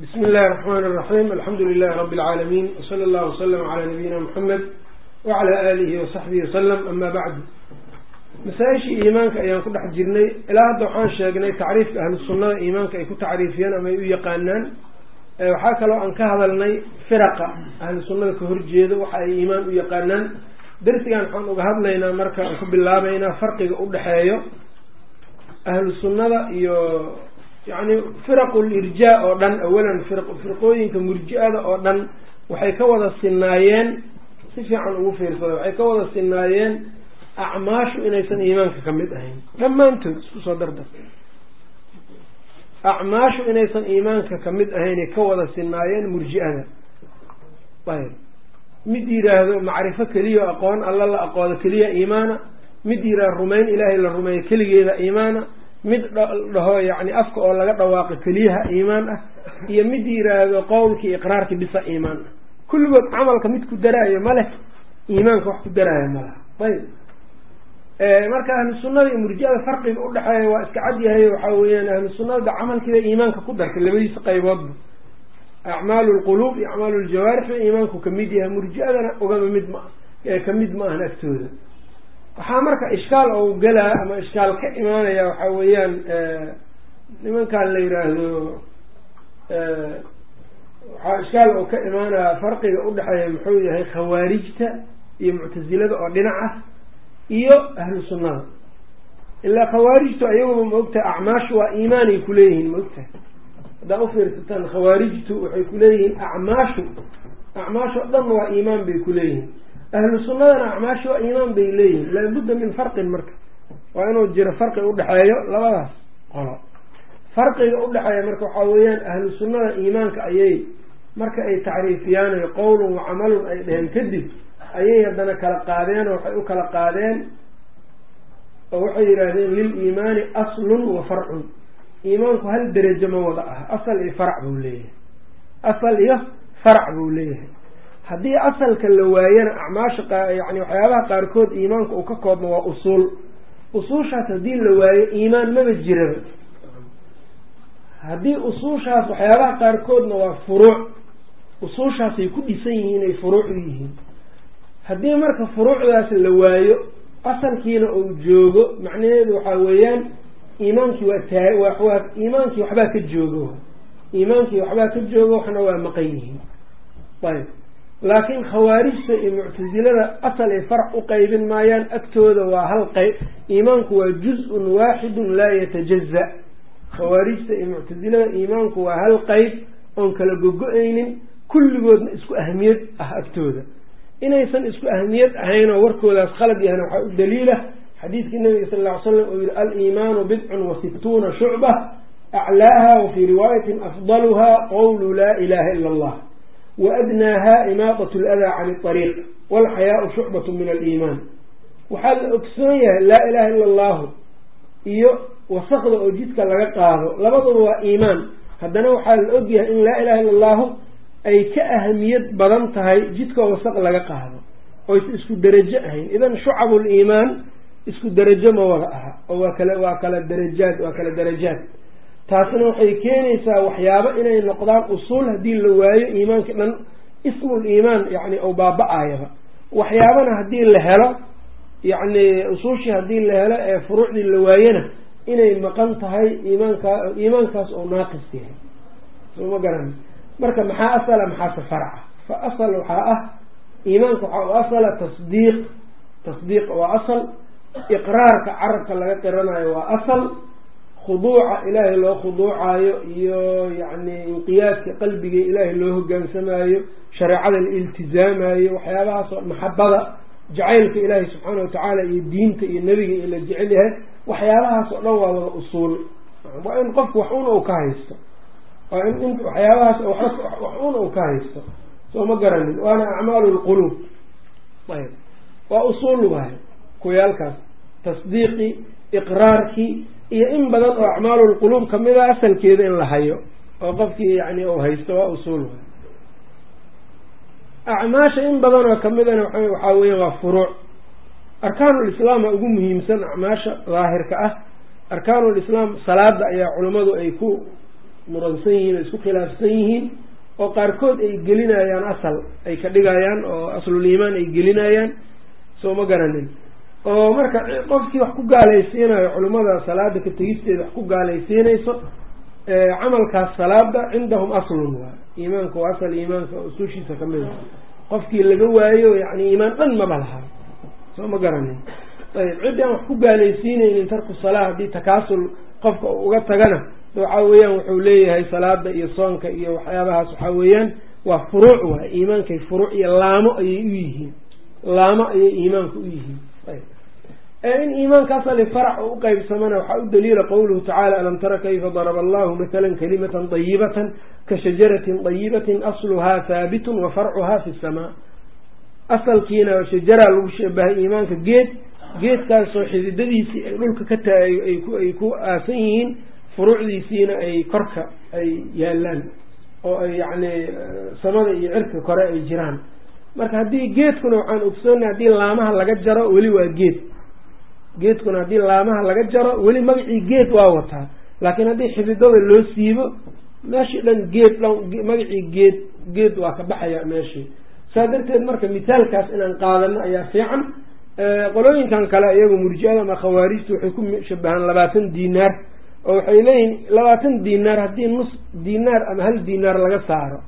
bismi illahi الرحmn الرaxيm alxamdu lilahi rab اlcaalamiin wslى اllah wslm عlى nabiyina mxamed wعlى alihi وsaxbihi wslm ama bacd masaa-ishii iimaanka ayaan ku dhex jirnay ilaa hadda waxaan sheegnay tacriifka ahlu sunnada iimaanka ay ku tacriifiyeen ama ay u yaqaanaan waxaa kaloo aan ka hadalnay firaqa ahlu sunnada ka horjeeda waxa ay iimaan u yaqaanaan darsigan waxaan uga hadlaynaa marka aan ku bilaabeynaa farqiga udhexeeyo ahlu sunnada iyo yani firaqu lirjaa oo dhan awalan firqooyinka murji-ada oo dhan waxay ka wada sinaayeen si fiican ugu fiirsada waxay ka wada sinaayeen acmaashu inaysan iimaanka ka mid ahayn. Dhammaantood isku soo dardar acmaashu inaysan iimaanka ka mid ahaynay ka wada sinaayeen murji-ada. Ayb mid yiraahdo macrifo keliya aqoon alla la aqoodo keliya iimaana. Mid yiraahdo rumayn ilaahay la rumeeyo keligeeda iimaana mid dhaho yani afka oo laga dhawaaqo keliyaha iimaan ah iyo mid yiraahdo qowlkii iqraarki bisa iimaan ah. Kulligood camalka mid ku daraayo ma leh iimaanka wax ku daraayo ma laha. Ayb marka ahlu sunnada iyo murji-ada farqiga udhexeeya waa iska cad yahay waxaa weeyaan ahlu sunnada camalkiiba iimaanka ku dartay labadiisa qayboodba acmaalu lquluub iyo acmaalu ljawaarix ba iimaanku ka mid yahay murji-adana ugama mid ma ka mid ma ahan agtooda waxaa marka ishkaal ou gelaa ama ishkaal ka imaanaya waxaa weeyaan nimankan la yiraahdo waxaa ishkaal oo ka imaanaya farqiga udhexeeya muxuu yahay khawaarijta iyo muctasilada oo dhinac ah iyo ahlu sunnada ilaa khawaarijtu ayaguba maogtahay acmaashu waa iimaanay kuleeyihiin maogtahay haddaa ufiirsataan khawaarijtu waxay kuleeyihiin acmaashu acmaasho dhan waa iimaan bay kuleeyihiin ahlu sunnadana acmaashi waa iimaan bay leeyihiin laabudda min farqin marka. Waa inuu jiro farqi udhexeeyo labadaas qolo. Farqiga udhexeeya marka waxaa weeyaan ahlu sunnada iimaanka ayay marka ay tacriifiyaanayo qowlun wa camalun ay dheheen kadib ayay haddana kala qaadeen oo waxay u kala qaadeen oo waxay yidhaahdeen liliimaani aslun wa farcun. Iimaanku hal derajo ma wada ah asal iyo farac buu leeyahay. Asal iyo farac buu leeyahay haddii asalka la waayana acmaasha yani waxyaabaha qaarkood iimaanka uu ka koobmo waa usuul. Usuushaas haddii la waayo iimaan maba jiraba. Haddii usuushaas waxyaabaha qaarkoodna waa furuuc usuushaasay ku dhisan yihiin ay furuuc u yihiin. Haddii marka furuucdaas la waayo asalkiina uu joogo macnaheedu waxaa weeyaan iimaankii waa taa iimaankii waxbaa ka joogo. Iimaankii waxbaa ka joogo waxna waa maqan yihiin. Ayb laakiin khawaarijta iyo muctasilada asal ay farac u qeybin maayaan agtooda waa hal qeyb iimaanku waa juz-un waaxidun laa yatajaza khawaarijta iyo muctasilada iimaanku waa hal qeyb oon kala gogo-aynin kulligoodna isku ahmiyad ah agtooda. Inaysan isku ahmiyad ahayn oo warkoodaas khalad yahna waxaa u daliila xadiidkii nabiga sal ll ly slam uu yihi aliimaanu bidcun wa sittuuna shucba aclaaha wa fii riwaayatin afdaluha qowlu laa ilaha ila allah waadnaaha imaadat ladaa can ariiq walxayaau shucbat min aliimaan waxaa la ogsoon yahay laa ilaha ila allahu iyo wasaqda oo jidka laga qaado labaduba waa iimaan haddana waxaa la ogyahay in laa ilaha illa allahu ay ka ahamiyad badan tahay jidka wasaq laga qaado oysa isku derajo ahayn idan shucabu liimaan isku derajo ma wada aha oo waa kala waa kala darajaad waa kala darajaad taasna waxay keenaysaa waxyaabo inay noqdaan usuul haddii la waayo iimaanka dhan ismul iimaan yani ou baaba-ayaba waxyaabana haddii la helo yacni usuushii haddii la helo ee furuucdii la waayana inay maqan tahay iimaankaa iimaankaas oo naaqis yahay. Soo ma garan marka maxaa asala maxaase faraca fa asal waxaa ah iimaanka waxaa u asala tasdiiq. Tasdiiq waa asal. Iqraarka carabka laga qiranayo waa asal khuduuca ilaahay loo khuduucayo iyo yacni inqiyaadka qalbiga ilaahay loo hogaansamaayo shareecada la iltizaamayo waxyaabahaas oo maxabada jacaylka ilaahay subxaana watacaala iyo diinta iyo nebiga iyo la jecel yahay waxyaabahaas oo dhan waa wada usuul. Waa in qofku wax un ou ka haysto. Waa in waxyaabahaas wax un ou ka haysto. Soo ma garanin. Waana acmaalu lquluub ayb waa usuul waay. Kuyaalkaas. Tasdiiqii iqraarkii iyo in badan oo acmaalu lquluub ka mid a asalkeeda in la hayo oo qofkii yani uu haysto waa usuul acmaasha in badan oo kamidana waxaa weya waa furuuc. Arkaanulislaama ugu muhiimsan acmaasha daahirka ah. Arkaanulislaam salaada ayaa culammadu ay ku muransan yihiin oo isku khilaafsan yihiin oo qaarkood ay gelinayaan asal ay ka dhigayaan oo aslul iimaan ay gelinayaan. Soo ma garanin oo marka qofkii wax ku gaalaysiinayo culimmada salaada ka tegisteeda wax ku gaalaysiinayso camalkaas salaada cindahum aslun waa iimaanka waa asal iimaanka usuushiisa ka mid a qofkii laga waayo yani iimaan dhan maba lahaa soo ma garanin ayib ciddii aan wax ku gaalaysiinaynin tarku salaa haddii takaasul qofka uga tagana waxaa weeyaan wuxuu leeyahay salaada iyo soonka iyo waxyaabahaas waxaa weeyaan waa furuuc waay iimaankay furuuc iyo laamo ayay u yihiin. Laamo ayay iimaanka u yihiin in iimaanka asali farac u uqeybsamana waxaa u daliila qowluhu tacala alam tara kayfa daraba allahu matala kalimatan dayibatan ka shajaratin dayibatin asluhaa haabitun wa farcuhaa fi samaa asalkiina shajaraa lagu shabahay iimaanka geed geedkaasoo xididadiisii ay dhulka ka ta ay ku aasan yihiin furuucdiisiina ay korka ay yaalaan oo ay yacni samada iyo cirka kore ay jiraan. Marka haddii geedkuna waxaan ogsoonay haddii laamaha laga jaro weli waa geed geedkuna haddii laamaha laga jaro weli magacii geed waa wataa. Laakiin haddii xididada loo siibo meeshii dhan geed dhan magacii geed geed waa ka baxaya meeshii. Saa darteed marka mithaalkaas inaan qaadano ayaa fiican. Qolooyinkan kale iyagu murji-ada ama khawaarijtu waxay ku shabahaan labaatan dinaar oo waxay leeyihiin labaatan dinaar haddii nus dinaar ama hal dinaar laga saaro.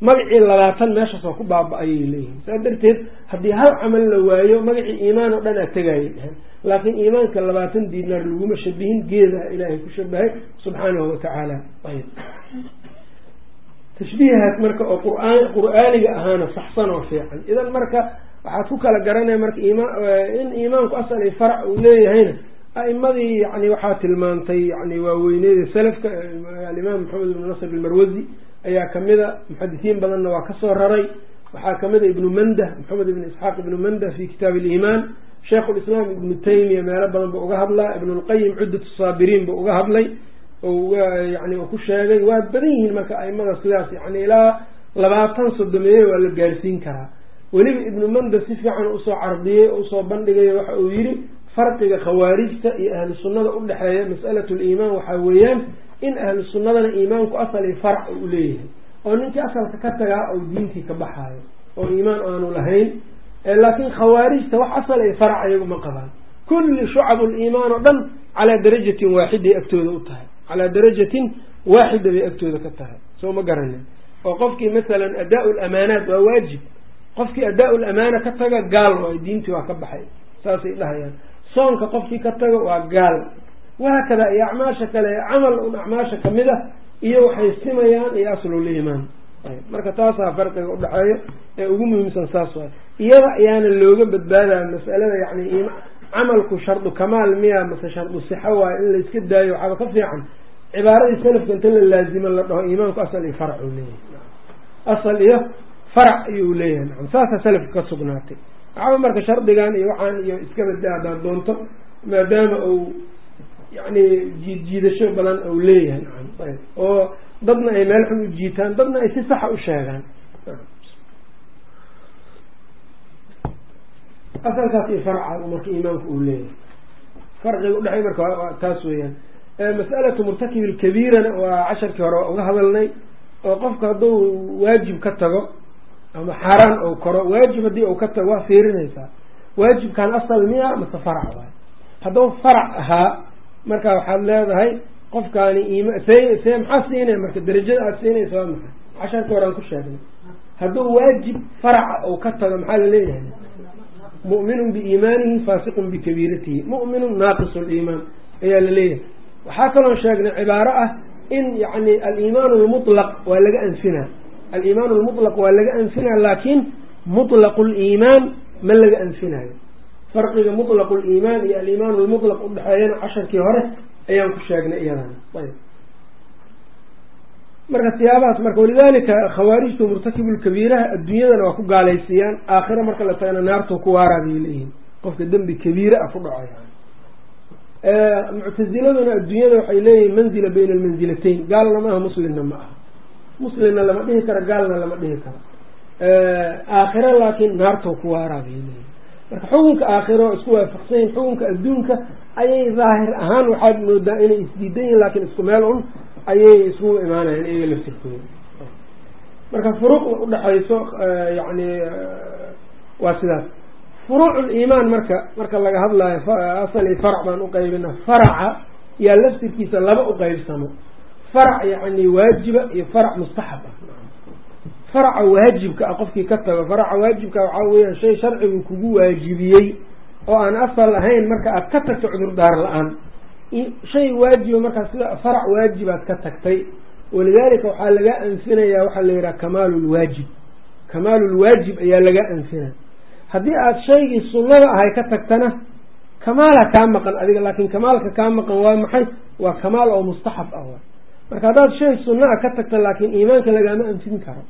Magacii labaatan meeshaas waa ku baaba-ayay leeyihiin saa darteed haddii hal camal la waayo magacii iimaan oo dhan aa tegayay dhehen laakiin iimaanka labaatan dinaar laguma shabihin geedaha ilaahay ku shabahay subxaanahu watacaala ayb tashbiihaas marka oo quraan qur'aaniga ahaana saxsan oo fiican. Idan marka waxaad ku kala garanaya marka iimaan in iimaanku asal i farac uu leeyahayna a'imadii yani waxaa tilmaantay yani waaweyneeda salafka alimaam maxamed ibnu nasr ilmarwazi ayaa kamida muxadisiin badanna waa ka soo raray. Waxaa kamida ibnu mandah maxamed ibn isxaaq ibnu mandah fi kitaab aliimaan sheikhu lislaam ibnu taymiya meelo badan ba uga hadlaa ibn lqayim cuddat saabiriin ba uga hadlay yani ku sheegay waa badan yihiin marka aimada sidaas yani ilaa labaatan sodomeeye waa la gaarsiin karaa. Weliba ibnu manda si fiican u soo cardiyey oo u soo bandhigay waxa uu yihi farqiga khawaarijta iyo ahlu sunnada udhexeeya mas'alat liimaan waxaa weeyaan in ahlu sunnadana iimaanku asal i farac u leeyahay oo ninkii asalka ka tagaa oo diintii ka baxaayo oo iimaan aanu lahayn laakiin khawaarijta wax asal ay farac ayagu ma qabaan. Kulli shucab liimaan oo dhan calaa darajatin waaxiday agtooda u tahay. Calaa darajatin waaxida bay agtooda ka tahay. Soo ma garanin. Oo qofkii masalan adaa lamaanaat waa waajib. Qofkii adaa lamaana ka taga gaal waay diintii waa ka baxay. Saasay dhahayaan. Soonka qofkii ka taga waa gaal. Wahaakada iyo acmaasha kale camal un acmaasha ka mid a iyo waxay simayaan iyo asluliimaan marka taasaa farqiga udhexeeyo ee ugu muhiimsan saas waay. Iyada ayaana looga badbaadaya masalada yani camalku shardu kamaal miya mase shardu sixa waayo in layska daayo waxaaba ka fiican. Cibaaradii salafka inta la laazimo la dhaho iimaanku asal iyo farac uu leeyahay. Asal iyo farac ayuu leeyahay. Saasaa salafka ka sugnaatay. Waxaaba marka shardigan iyo waxaan iyo iska badaa haddaad doonto maadaama uu yani jiid jiidasho badan uu leeyahay. Ayb. Oo dadna ay meel xun u jiitaan dadna ay si saxa u sheegaan. Asalkaas iyo farca marka iimaanku uu leeyahay. Farqiga udhexey marka taas weeyaan. Mas'alatu murtakibi lkabiirana waa casharkii hore uga hadalnay oo qofka hadduu waajib ka tago ama xaaraan ou koro waajib haddii uu ka tago waa fiirinaysaa. Waajibkan asal miya mase farac waay. Hadduu farac ahaa marka waxaad leedahay qofkaani im see see maxaa siinaya marka darajada aada siinaysa waa maxay? Casharkii hore aan ku sheegnay. Hadduu waajib faraca ou ka tago maxaa la leeyahay mu'minun biiimaanihi faasiqun bikabiiratihi. Mu'minun naaqisu liimaan ayaa la leeyahay. Waxaa kaloo sheegnay cibaaro ah in yani aliimaan lmutlaq waa laga anfinaa aliimaan lmutlaq waa laga anfinaa laakiin mutlaqu liimaan ma laga anfinayo. Farqiga mutlaqu liimaan iyo aliimaan lmutlaq udhexeeyana casharkii hore ayaan ku sheegnay iyadana ayb. Marka siyaabahaas marka walidalika khawaarijtu murtakibu adduunyadana waa ku gaalaysiiyaan aakhira marka la tagana naartu ku waaraa bay leeyihiin qofka dembi kabiire ah ku dhacay. Muctaziladuna adduunyada waxay leeyihiin manzila bayna almanzilatayn. Gaalna ma aha muslimna ma aha. Muslimna lama dhihi karo gaalna lama dhihi karo aakhira laakiin naartu ku waaraa bay marka xukunka aakhiro isku waafaqsan yihiin xukunka adduunka ayay daahir ahaan waxaad moodaa inay isdiidan yihiin laakiin isku meel un ayay isugu imaanayaan iyaga laftirkooda marka furuuqda udhexayso yani waa sidaas. Furuuc liimaan marka marka laga hadlayo asali farac baan uqaybina faraca yaa laftirkiisa laba uqeybsamo farac yani waajiba iyo farac mustaxab ah. Faraca waajibka ah qofkii ka tago faraca waajibka waxaa weeyaan shay sharcigu kugu waajibiyey oo aan asal ahayn marka aad ka tagto cudurdaar la'aan. Shay waajiba markaa sida farac waajibaad ka tagtay. Walidaalika waxaa laga anfinayaa waxaa la yidhaha kamaalu lwaajib kamaalu lwaajib ayaa laga anfinaya haddii aada shaygii sunnada ahay ka tagtana kamaala kaa maqan adiga laakin kamaalka kaa maqan waa maxay? Waa kamaal oo mustaxab ah waay. Marka haddaad shay sunna a ka tagta laakin iimaanka lagama anfin karo.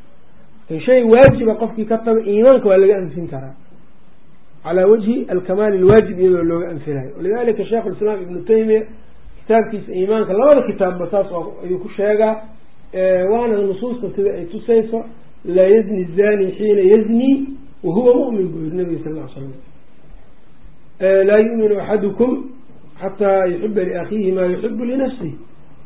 Shay waajiba qofkii ka tago iimaanka waa laga anfin karaa calaa wajhi alkamaal alwaajib iyadoo looga anfinayo walidalika sheikhu lislaam ibnu taymiya kitaabkiisa iimaanka labada kitaabba saas ayuu ku sheegaa waana nusuusta sida ay tusayso laa yazni zani xiina yazni wahuwa mumin buu yiri nabiga sal l slam laa yuminu axadukum xataa yuxiba liakhiihi maa yuxibu linafsih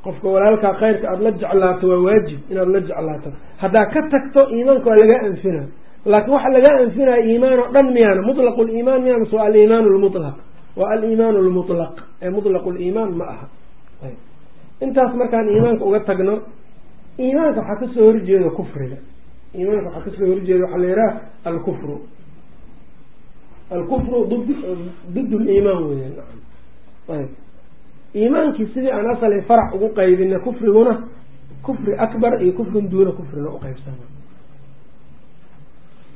qofka walaalkaa khayrka aada la jeclaato waa waajib inaad la jeclaato haddaa ka tagto iimaanka waa laga anfina laakin waxa laga anfinaya iimaan oo dhan miyaana mutlaq liimaan miyaana waa aliimaan lmutlaq waa aliimaan lmutlaq ee mutlaq liimaan ma aha. Intaas markaan iimaanka uga tagno iimaanka waxaa ka soo horjeeda kufriga. Iimaanka waxaa ka soo horjeeda waxaa la yidhaha alkufru. Alkufru did liimaan weyan ayb. Iimaankii sidii aan asali farac ugu qaybina kufriguna kufri akbar iyo kufrin duuna kufrina uqaybsama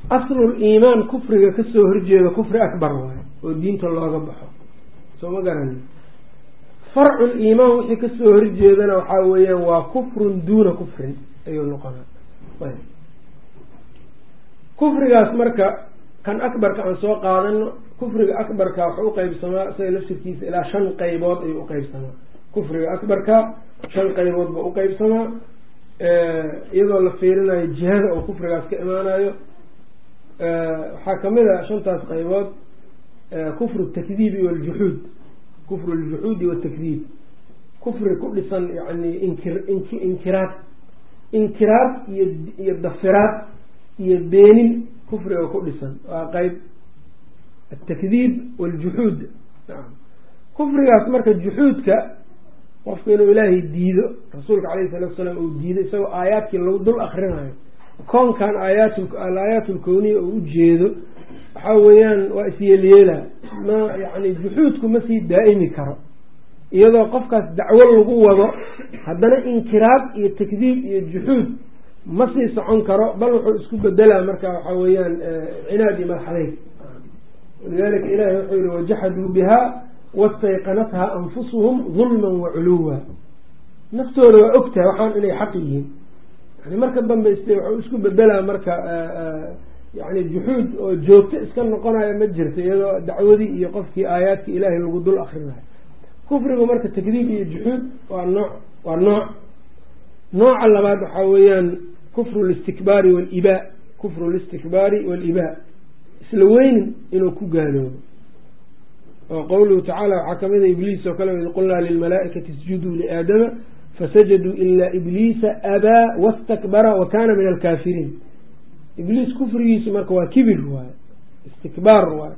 aslul iimaan kufriga ka soo horjeeda kufri akbar waayo oo diinta looga baxo. Soo ma garanin farcul iimaan wixii ka soo horjeedana waxaa weeyaan waa kufrun duuna kufrin ayuu noqonaa. Kufrigaas marka kan akbarka aan soo qaadano kufriga akbarka waxau uqeybsamaa isaga laftirkiisa ilaa shan qaybood ayuu uqeybsamaa kufriga akbarka shan qaybood ba uqeybsamaa iyadoo la fiirinayo jihada oo kufrigaas ka imaanayo waxaa ka mid a shantaas qaybood kufru takdiibi waljuxuud kufru ljuxuudi watakdiib kufri ku dhisan yani inkir ink inkiraad. Inkiraad iyo iyo dafiraad iyo beenin kufriga ku dhisan. Waa qeyb atakdiib waljuxuud kufrigaas marka juxuudka qofka inuu ilaahay diido rasuulka calayhi salatu salaam uu diido isagoo aayaadkii lagu dul akrinayo koonkan aayaat alaayaat lkowniya oo ujeedo waxaa weeyaan waa isyeelyeela ma yani juxuudku ma sii daa'imi karo. Iyadoo qofkaas dacwo lagu wado haddana inkiraad iyo takdiib iyo juxuud ma sii socon karo bal wuxuu isku bedelaa marka waxaa weeyaan cinaad iyo madaxadeyd walidalika ilahi wuxuu yihi wajaxaduu biha wastayqanatha anfusuhum dulman waculuwa naftooda waa ogtahay waxaan inay xaq yihiin yani marka dambe wuxuu isku bedelaa marka yani juxuud oo joogto iska noqonayo ma jirto iyadoo dacwadii iyo qofkii aayaadkii ilaahay lagu dul akrinayo kufrigu marka takdiib iyo juxuud waa nooc waa nooc. Nooca labaad waxaa weeyaan kufru listikbaari waliba kufru listikbaari waliba isla weynin inuu ku gaaloobo. Oo qowluhu tacaala waxaa ka mid a ibliis oo kale id qulnaa lilmalaaikati isjuduu liaadama fasajaduu ilaa ibliisa abaa wastakbara wa kana min alkaafiriin ibliis kufrigiisu marka waa kibir waaye istikbaar waaye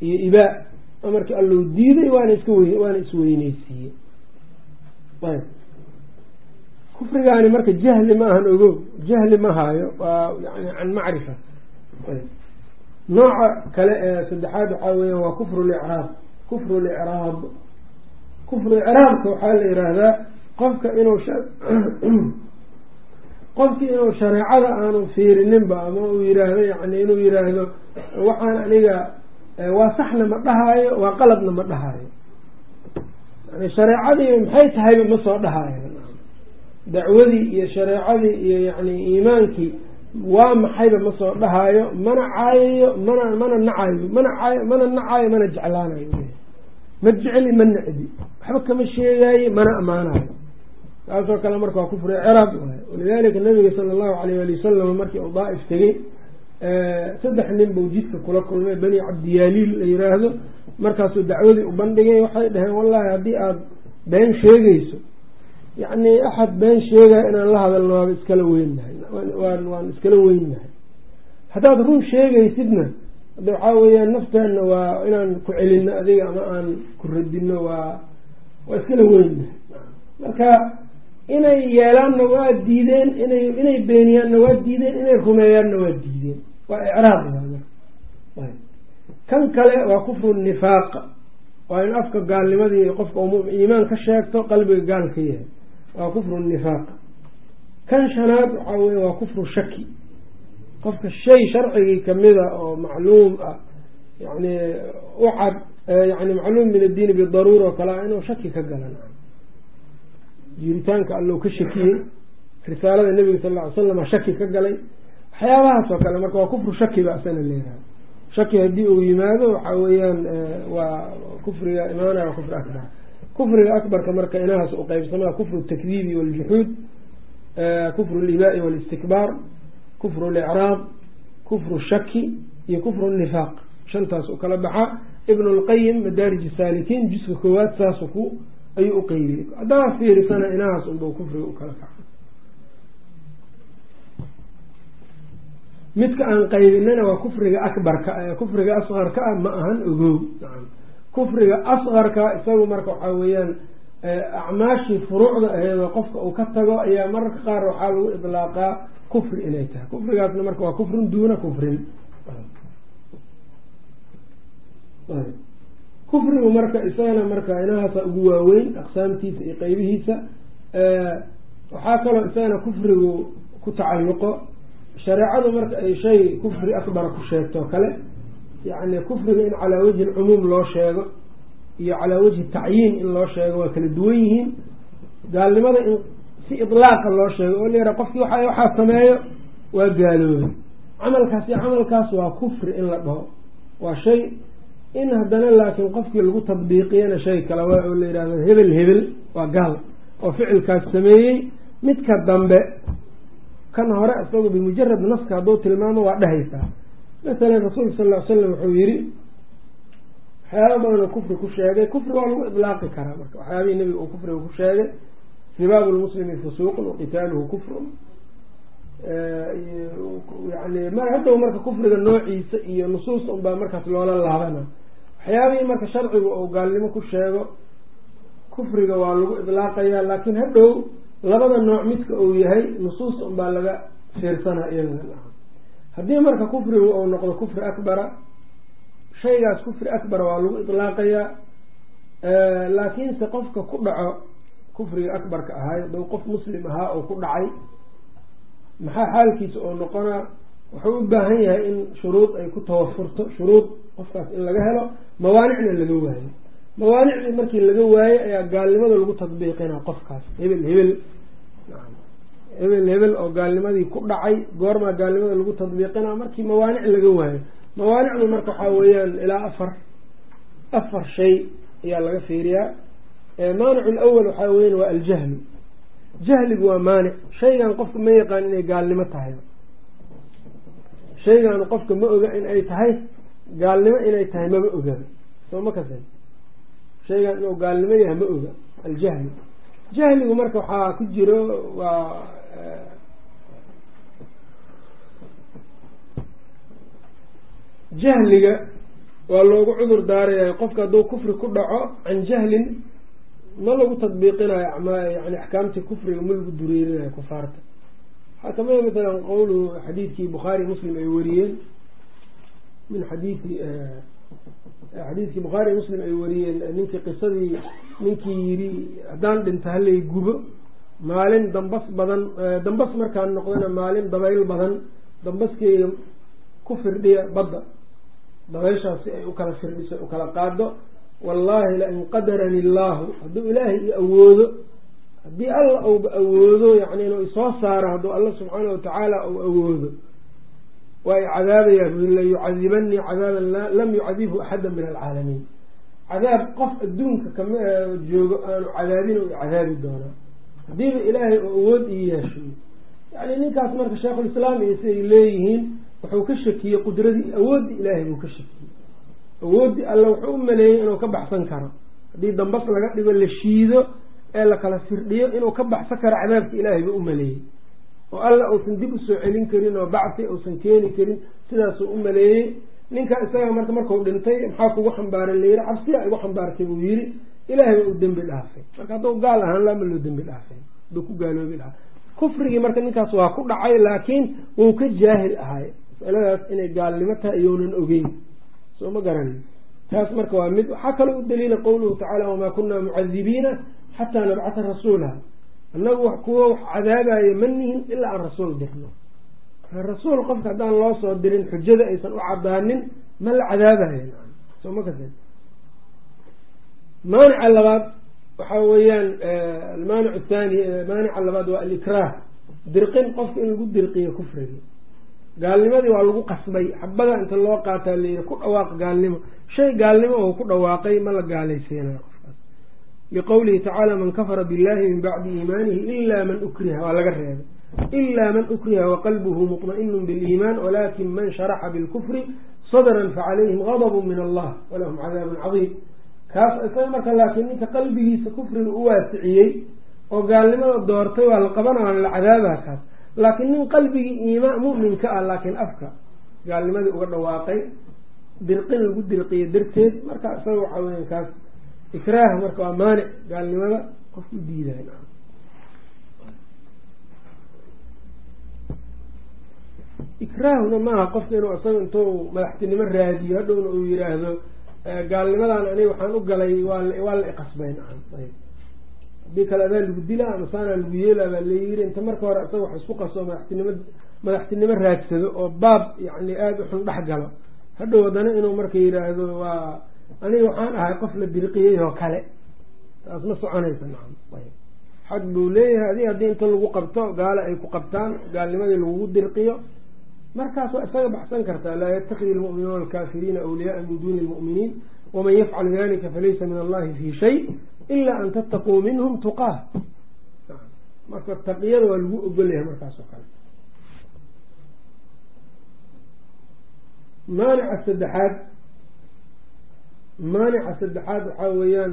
iyo ibaa amarkii allou diiday waana iska w waana isweyneysiiyey ayb kufrigaani marka jahli ma ahan ogo jahli ma haayo waa yani can macrifa nooca kale ee saddexaad waxaa weeyaan waa kufru licraab kufru licraab kufru icraabka waxaa la yiraahdaa qofka inuu qofkii inuu shareecada aanu fiirininba ama uu yiraahdo yani inuu yiraahdo waxaan aniga waa saxna ma dhahaayo waa qaladna ma dhahaayo. Yani shareecadii maxay tahayba ma soo dhahaayo. Dacwadii iyo shareecadii iyo yani iimaankii waa maxayba ma soo dhahaayo mana caayayo mana mana nacayo mana caayo mana nacaayo mana jeclaanayo. Ma jecli ma necdi waxba kama sheegaayo mana ammaanayo taasoo kale marka waa kufri waay walidalika nabiga sala allahu alayh ali wasalam markii uu daaif tegey saddex nin buu jidka kula kulmay bani cabdiyaaliil la yiraahdo. Markaasuu dacwadii u bandhigay waxay dhaheen wallahi haddii aada been sheegayso yacni axad been sheegaya inaan la hadalno waaba iskala weynnahay waan waan iskala weynnahay haddaad run sheegaysidna hadda waxaa weeyaan nafteenna waa inaan ku celinno adiga ama aan ku radinno waa waa iskala weynnahay marka inay yeelaanna waa diideen inay inay beeniyaanna waa diideen inay rumeeyaanna waa diideen. Waa icraab kan kale waa kufru nifaaq. Waa in afka gaalnimadii qofka iimaan ka sheegto qalbiga gaal ka yahay. Waa kufru nifaaq. Kan shanaad waxaa weye waa kufru shaki. Qofka shay sharcigii kamida oo macluum ah yani ucad yani macluum min addiini bidaruura oo kale ah inuu shaki ka galan jiritaanka allow ka shakiyey risaalada nebiga sal ly slam shaki ka galay waxyaabahaas oo kale marka waa kufru shaki ba asana leeyahay. Shaki haddii uu yimaado waxa weeyaan waa kufriga imaanaya waa kufri akbar. Kufriga akbarka marka inahaas u qeybsamaa kufru takdiibi waljuxuud kufru libaai walistikbaar kufru licraab kufru shaki iyo kufru nifaaq. Shantaas u kala baxaa ibnu lqayim madaarij saalikiin juska koowaad saas ku ayuu uqeybiyey haddaa fiirisana inahaas unba kufriga u kala kaca midka aan qaybinana waa kufriga akbarka kufriga asqarka ah ma ahan ogow. Kufriga asqarka isagu marka waxaa weeyaan acmaashii furuucda aheedoo qofka uu ka tago ayaa mararka qaar waxaa lagu idlaaqaa kufri inay tahay. Kufrigaasna marka waa kufrun duuna kufrin kufrigu marka isagana marka inahaasa ugu waaweyn aqsaamtiisa iyo qeybihiisa waxaa kaloo isagana kufrigu ku tacalluqo. Shareecadu marka ay shay kufri akbara ku sheegto kale yacni kufriga in calaa wajhi lcumuum loo sheego iyo calaa wajhi tacyiin in loo sheego waa kala duwan yihiin. Gaalnimada in si idlaaqa loo sheego oo layara qofkii waa waxaa sameeyo waa gaaloobay camalkaas iyo camalkaas waa kufri in la dhaho. Waa shay in haddana laakiin qofkii lagu tadbiiqiyana shay kale waa oo la yidhahdo hebel hebel waa gaal oo ficilkaas sameeyey. Midka dambe kan hore isagu bimujarad naska hadduu tilmaamo waa dhehaysaa masalan rasuulka sal ly slam wuxuu yihi waxyaaba badanoo kufri ku sheegay kufri waa lagu idlaaqi karaa. Marka waxyaabihii nebiga uu kufriga ku sheegay sibaabu lmuslimi fusuuqun waqitaaluhu kufrun. Yani haddow marka kufriga noociisa iyo nusuusta unbaa markaas loola laabana waxyaabihii marka sharcigu uu gaalnimo ku sheego kufriga waa lagu idlaaqayaa laakiin hadhow labada nooc midka uu yahay nusuusta unbaa laga fiirsanaa iyadana haddii marka kufrigu uu noqdo kufri akbara shaygaas kufri akbara waa lagu idlaaqayaa laakiinse qofka ku dhaco kufriga akbarka ahay hadduu qof muslim ahaa oo ku dhacay maxaa xaalkiisa oo noqonaa? Wuxuu u baahan yahay in shuruud ay ku tawafurto shuruud qofkaas in laga helo mawaanicna laga waayo. Mawaanicdii markii laga waayo ayaa gaalnimada lagu tadbiiqina qofkaas. Hebel hebel. Hebel hebel oo gaalnimadii ku dhacay goormaa gaalnimada lagu tadbiiqina markii mawaanic laga waayo. Mawaanicdu marka waxaa weeyaan ilaa afar afar shay ayaa laga fiiriyaa. Maanicu lawal waxaa weyan waa aljahlu jahligu waa maanic. Shaygan qofka ma yaqaan inay gaalnimo tahay. Shaygan qofka ma oga in ay tahay gaalnimo inay tahay maba ogaba soo ma kasan shaygan inuu gaalnimo yahay ma oga. Aljahli. Jahligu marka waxaa ku jiro waa jahliga waa loogu cudur daaraya qofka hadduu kufri ku dhaco can jahlin ma lagu tadbiiqinayo ama yani axkaamtii kufriga ma lagu dureerinayo kufaarta. Waxaa kamida masalan qowluhu xadiidkii bukhaari muslim ay wariyeen min xadiidi xadiidkii bukhaari muslim ay wariyeen ninkii qisadii ninkii yidhi haddaan dhinta halay gubo maalin dambas badan dambas markaan noqdana maalin dabayl badan dambaskeyga ku firdhiya badda dabayshaas si ay u kala firdhiso u kala qaado wallaahi lain qadarani illaahu hadduu ilaahay i awoodo haddii alla uuba awoodo yani inuu isoo saaro hadduu alla subxaana watacaala uu awoodo waa i cadaabayaa bui la yucadibanii cadaaban lam yucadibhu axada min alcaalamiin. Cadaab qof adduunka kama joogo aanu cadaabin u cadaabi doonaa. Haddiiba ilaahay oo awood ii yeeshay yani ninkaas marka sheikhulislaam iyo siday leeyihiin wuxuu ka shakiyey qudradii awooddii ilaahay buu ka shakiyey. Awooddii alla wuxuu u maleeyey inuu ka baxsan karo. Haddii dambas laga dhigo la shiido ee la kala firdhiyo inuu ka baxsan karo cadaabka ilaahay ba u maleeyey oo alla uusan dib u soo celin karin oo bacsi uusan keeni karin sidaasuu u maleeyey. Ninka isaga marka markuu dhintay maxaa kugu xambaaray layiri cabsiya igu xambaartay buu yiri ilaahay ba uu dembi dhaafay. Marka hadduu gaal ahaan lama loo dembi dhaafay haduu ku gaaloobi lahaa kufrigii marka ninkaas waa ku dhacay laakiin wuu ka jaahil ahay. Masaladaas inay gaalnimo tahay iyounan ogeyn. Soo ma garanin taas marka waa mid waxaa kaloo u daliila qowluhu tacaala wamaa kunaa mucadibiina xataa nabcata rasuula annagu kuwa wax cadaabayo ma nihin ilaa aan rasuul dirno rasuul qofka haddaan loo soo dirin xujada aysan u cadaanin ma la cadaabayo maanica labaad waxaa weeyaan almaanic athani maanica labaad waa alikraah. Dirqin qofka in lagu dirqiyo kufriga. Gaalnimadii waa lagu qasbay. Xabada inta loo qaataa layihi ku dhawaaq gaalnimo. Shay gaalnimo oo ku dhawaaqay ma la gaalaysiinaa liqowlihi tacaala man kafara billahi min bacdi iimaanihi ila man ukriha waa laga reebay. Ila man ukriha waqalbuhu muطma'inu biliimaan walakin man sharaxa bilkufri sadran facalayhim gadb min allah walahum cadaabun cadiim. Kaas isaga marka laakiin ninka qalbigiisa kufriga u waasiciyey oo gaalnimada doortay waa la qabana la cadaabaa kaas. Laakiin nin qalbigii iimaan mu'minka ah laakiin afka gaalnimadii uga dhawaaqay dirqin lagu dirqiyo darteed marka isaga waxaa weya kaas ikraaha marka waa maanic gaalnimada qofku diiday. Ikraahuna maaha qofka inuu isaga intuu madaxtinimo raadiyo hadhowna uu yiraahdo gaalnimadan aniga waxaan u galay waa la iqasbay nacam haddii kale adaa lagu dilaa ama saanaa lagu yeelaa baa layiri inta marka hore isaga wax isku qaso madaxtinimo madaxtinimo raadsado oo baab yani aada uxun dhex galo. Hadhow haddana inuu marka yiraahdo waa aniga waxaan ahay qof la dirqiyey oo kale. Taas ma soconaysa nacam xag buu leeyahay adig haddii inta lagu qabto gaalo ay ku qabtaan gaalnimadii lagugu dirqiyo. Markaas waa isaga baxsan kartaa laa yatakidi lmu'minuuna alkafiriina awliyaaa min duni lmu'miniin waman yafcal dalika falaysa min allahi fi shay ila an tattaquu minhum tuqaa marka taqiyada waa lagu ogolyahay markaas kale. Maanica saddexaad maanica saddexaad waxaa weeyaan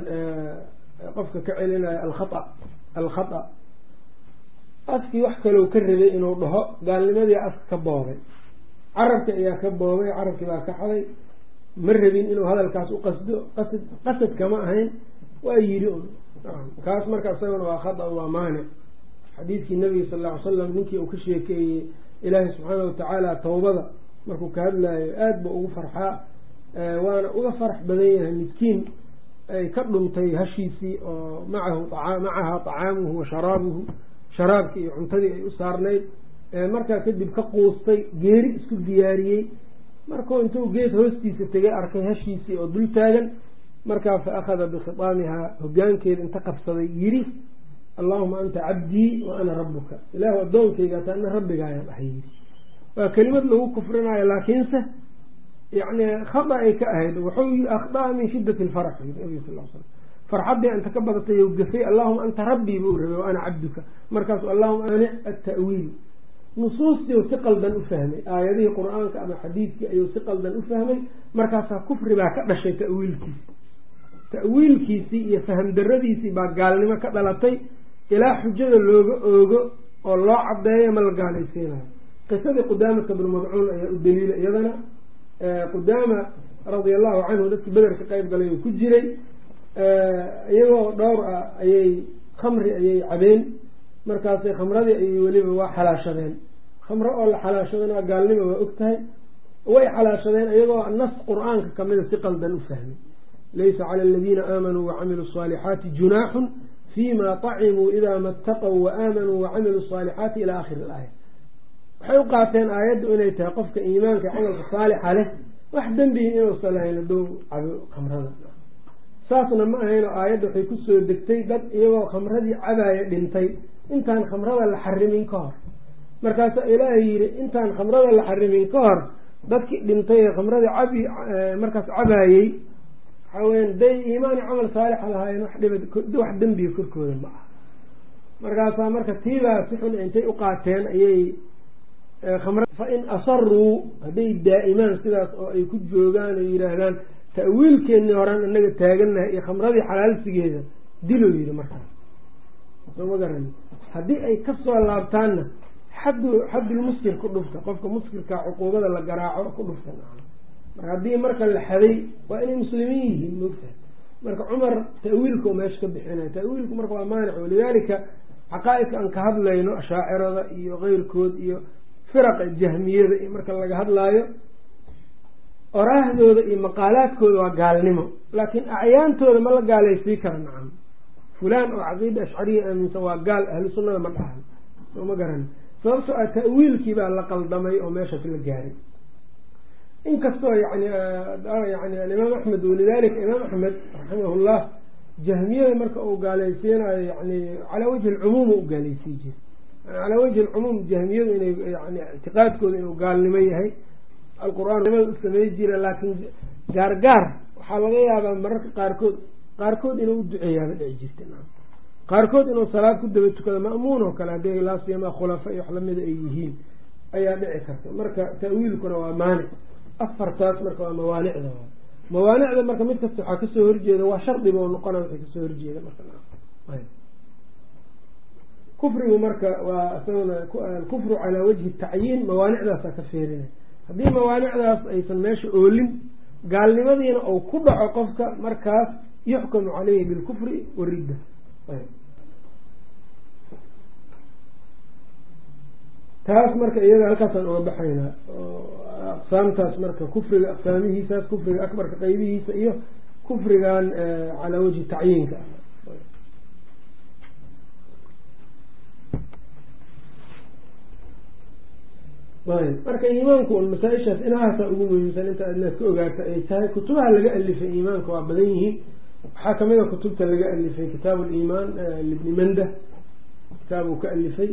qofka ka celinaya alkhaa alkhata. Afkii wax kalou ka rabay inuu dhaho gaalnimadii afka ka boobay. Carabki ayaa ka boobay carabkii baa ka xaday ma rabin inuu hadalkaas u qasdo qasad qasad kama ahayn. Waa yiri un kaas marka isaguna waa khata waa maanic xadiidkii nabiga sal lla ly slam ninkii uu ka sheekeeyey ilaahay subxaana watacaala tawbada markuu ka hadlaayo aada ba ugu farxaa waana uga farax badan yahay midkiin ay ka dhuntay hashiisii oo macahu macaha طacaamuhu wa sharaabuhu sharaabkii iyo cuntadii ay u saarnayd. Markaa kadib ka quustay geeri isku diyaariyey. Markuu intuu geed hoostiisa tegay arkay hashiisii oo dul taagan. Markaa fa akhada bikhitaamihaa hogaankeeda inta qabsaday yiri allahuma anta cabdii wa ana rabuka ilaahu addoonkayga ata ana rabbigaayaan ahay yiri waa kelimad lagu kufrinayo laakiinse yani khada ay ka ahayd wuxuu akhdaa min shidat lfarax yiri nabiga sal l slam farxaddii anta ka badatay ou gafay allahuma anta rabbii buu rabay wa ana cabduka markaasu allahuma anic atawiil nusuustii si qaldan u fahmay aayadihii qur'aanka ama xadiidkii ayuu si qaldan u fahmay markaasaa kufri baa ka dhashay ta'wiilkiisi ta'wiilkiisii iyo faham daradiisii baa gaalnimo ka dhalatay ilaa xujada looga oogo oo loo cadeeyo ma la gaalaysiinayo qisadii qudaamata bnu madcuun ayaa u daliila iyadana Eh, qudaama radi allahu canhu dadkii bederka qeyb galay uu ku jiray. Eh, iyagoo dhowr ah ayay khamri ayay cabeen. Markaasay khamradii ayay weliba waa xalaashadeen. Khamro oo la xalaashadana gaalnima waa og tahay. Way xalaashadeen iyagoo nas qur'aanka kamida si qaldan u fahmay laysa cala aladiina aamanuu wacamiluu saalixaati junaaxun fiima tacimuu ida ma ataqow waaaamanuu wacamiluu saalixaati ila aakhiri alaaya waxay u qaateen aayaddu inay tahay qofka iimaanka camalka saalixa leh wax dembihi inuusan lahayn hadow cabo khamrada. Saasna ma ahayno aayadda waxay ku soo degtay dad iyagoo khamradii cabaaya dhintay intaan khamrada la xarimin ka hor. Markaasaa ilaahay yidhi intaan khamrada la xarimin ka hor dadkii dhintay ee khamradii cabi markaas cabaayey waxaa weya day iimaani camal saalixa lahaayeen wax dembiga korkooda ma ah markaasaa marka tiibaa si xun intay u qaateen ayay khamra fa in asaruu hadday daa'imaan sidaas oo ay ku joogaan oo yidhaahdaan ta'wiilkeennii horan inaga taagannahay iyo khamradii xalaalsigeeda diloo yidhi markaas sooma garani haddii ay ka soo laabtaanna xaddu xaddulmuskir ku dhufta qofka muskirka cuquubada la garaaco ku dhufta. Marka haddii marka la xaday waa inay muslimiin yihiin moogtahay marka cumar ta'wiilka meesha ka bixinaya ta'wiilku marka waa maanic walidaalika caqaa-idka aan ka hadlayno ashaacirada iyo keyrkood iyo firaqa jahmiyada iyo marka laga hadlaayo oraahdooda iyo maqaalaadkooda waa gaalnimo. Laakiin acyaantooda ma la gaalaysii kara nacam. Fulaan oo caqiida ashcariya aaminsan waa gaal ahlu sunnada ma dhahan soo ma garan. Sababtoo ah ta'wiilkii baa la qaldamay oo meeshaas la gaaray. Inkastoo yani yani alimaam axmed walidalika imaam axmed raximahullah jahmiyada marka uu gaalaysiinayo yani calaa wajhi alcumuum u gaalaysiin jira calaa wajhi alcumuum jahmiyadu inay yani ictiqaadkooda inuu gaalnimo yahay alqur-aan nimada u samey jira laakiin gaargaar waxaa laga yaabaa mararka qaarkood qaarkood inuu uduceeyaaba dhici jirta qaarkood inuu salaad ku daba tukado ma'muun oo kale haddii laasiyama khulafa iyo wax lamida ay yihiin ayaa dhici karta. Marka ta'wiilkuna waa maanic. Afartaas marka waa mawaanicda mawaanicda marka mid kasta waxaa ka soo horjeeda waa shardiba noqona waxay ka soo horjeeda marka kufrigu marka waa isaguna alkufru calaa wajhi tacyiin mawaanicdaasaa ka feerinay haddii mawaanicdaas aysan meesha oolin gaalnimadiina uu ku dhaco qofka markaas yuxkamu caleyhi bilkufri waridda taas marka iyada halkaasaan uga baxaynaa aqsaamtaas marka kufriga aqsaamihiisaas kufriga akbarka qeybihiisa iyo kufrigan calaa wajhi tacyiinka marka iimaanku un masaa-ishaas inahaasa ugu muhiimsan inta adnaad ka ogaata ay tahay kutubaha laga alifay iimaanka waa badan yihiin. Waxaa ka mid a kutubta laga alifay kitaabu liimaan libni manda kitaab uu ka alifay.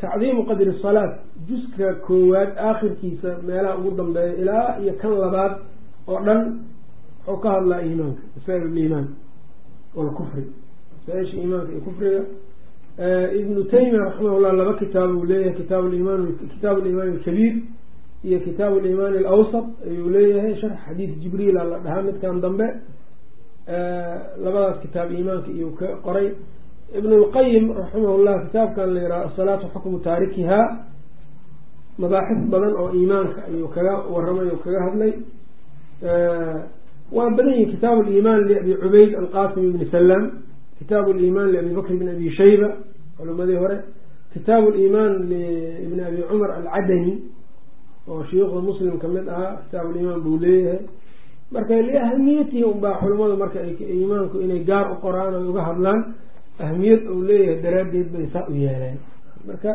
Tacdiimu qadri salaat juska koowaad aakhirkiisa meelaha ugu dambeeya ilaa iyo kan labaad oo dhan wuxuu ka hadlaa iimaanka masaa'il liimaan walkufri masaa-isha iimaanka iyo kufriga ibnu taymiya raximahullah laba kitaab uu leeyahay kitaab liman kitaabu limaan alkabiir iyo kitaabu limaan alawsat ayuu leeyahay sharx xadiis jibriila la dhahaa midkan dambe. Labadaas kitaab iimaanka iyuu ka qoray. Ibn lqayim raximahullah kitaabkan la yihah asalaatu xukmu taarikiha mabaaxis badan oo iimaanka ayuu kaga waramay oo kaga hadlay. Waa badan yihiin kitaabu limaan liabi cubayd alqasim ibni salam kitaabu limaan liabi bakr bn abi shayba culimadii hore. Kitaabu limaan liibni abi cumar alcadani oo shuyuukhda muslim ka mid ahaa kitaabu limaan buu leeyahay. Marka liahamiyatihi unbaa culimadu marka iimaanku inay gaar u qoraan oy uga hadlaan ahmiyad uu leeyahay daraaddeed bay saa u yeeleen. Marka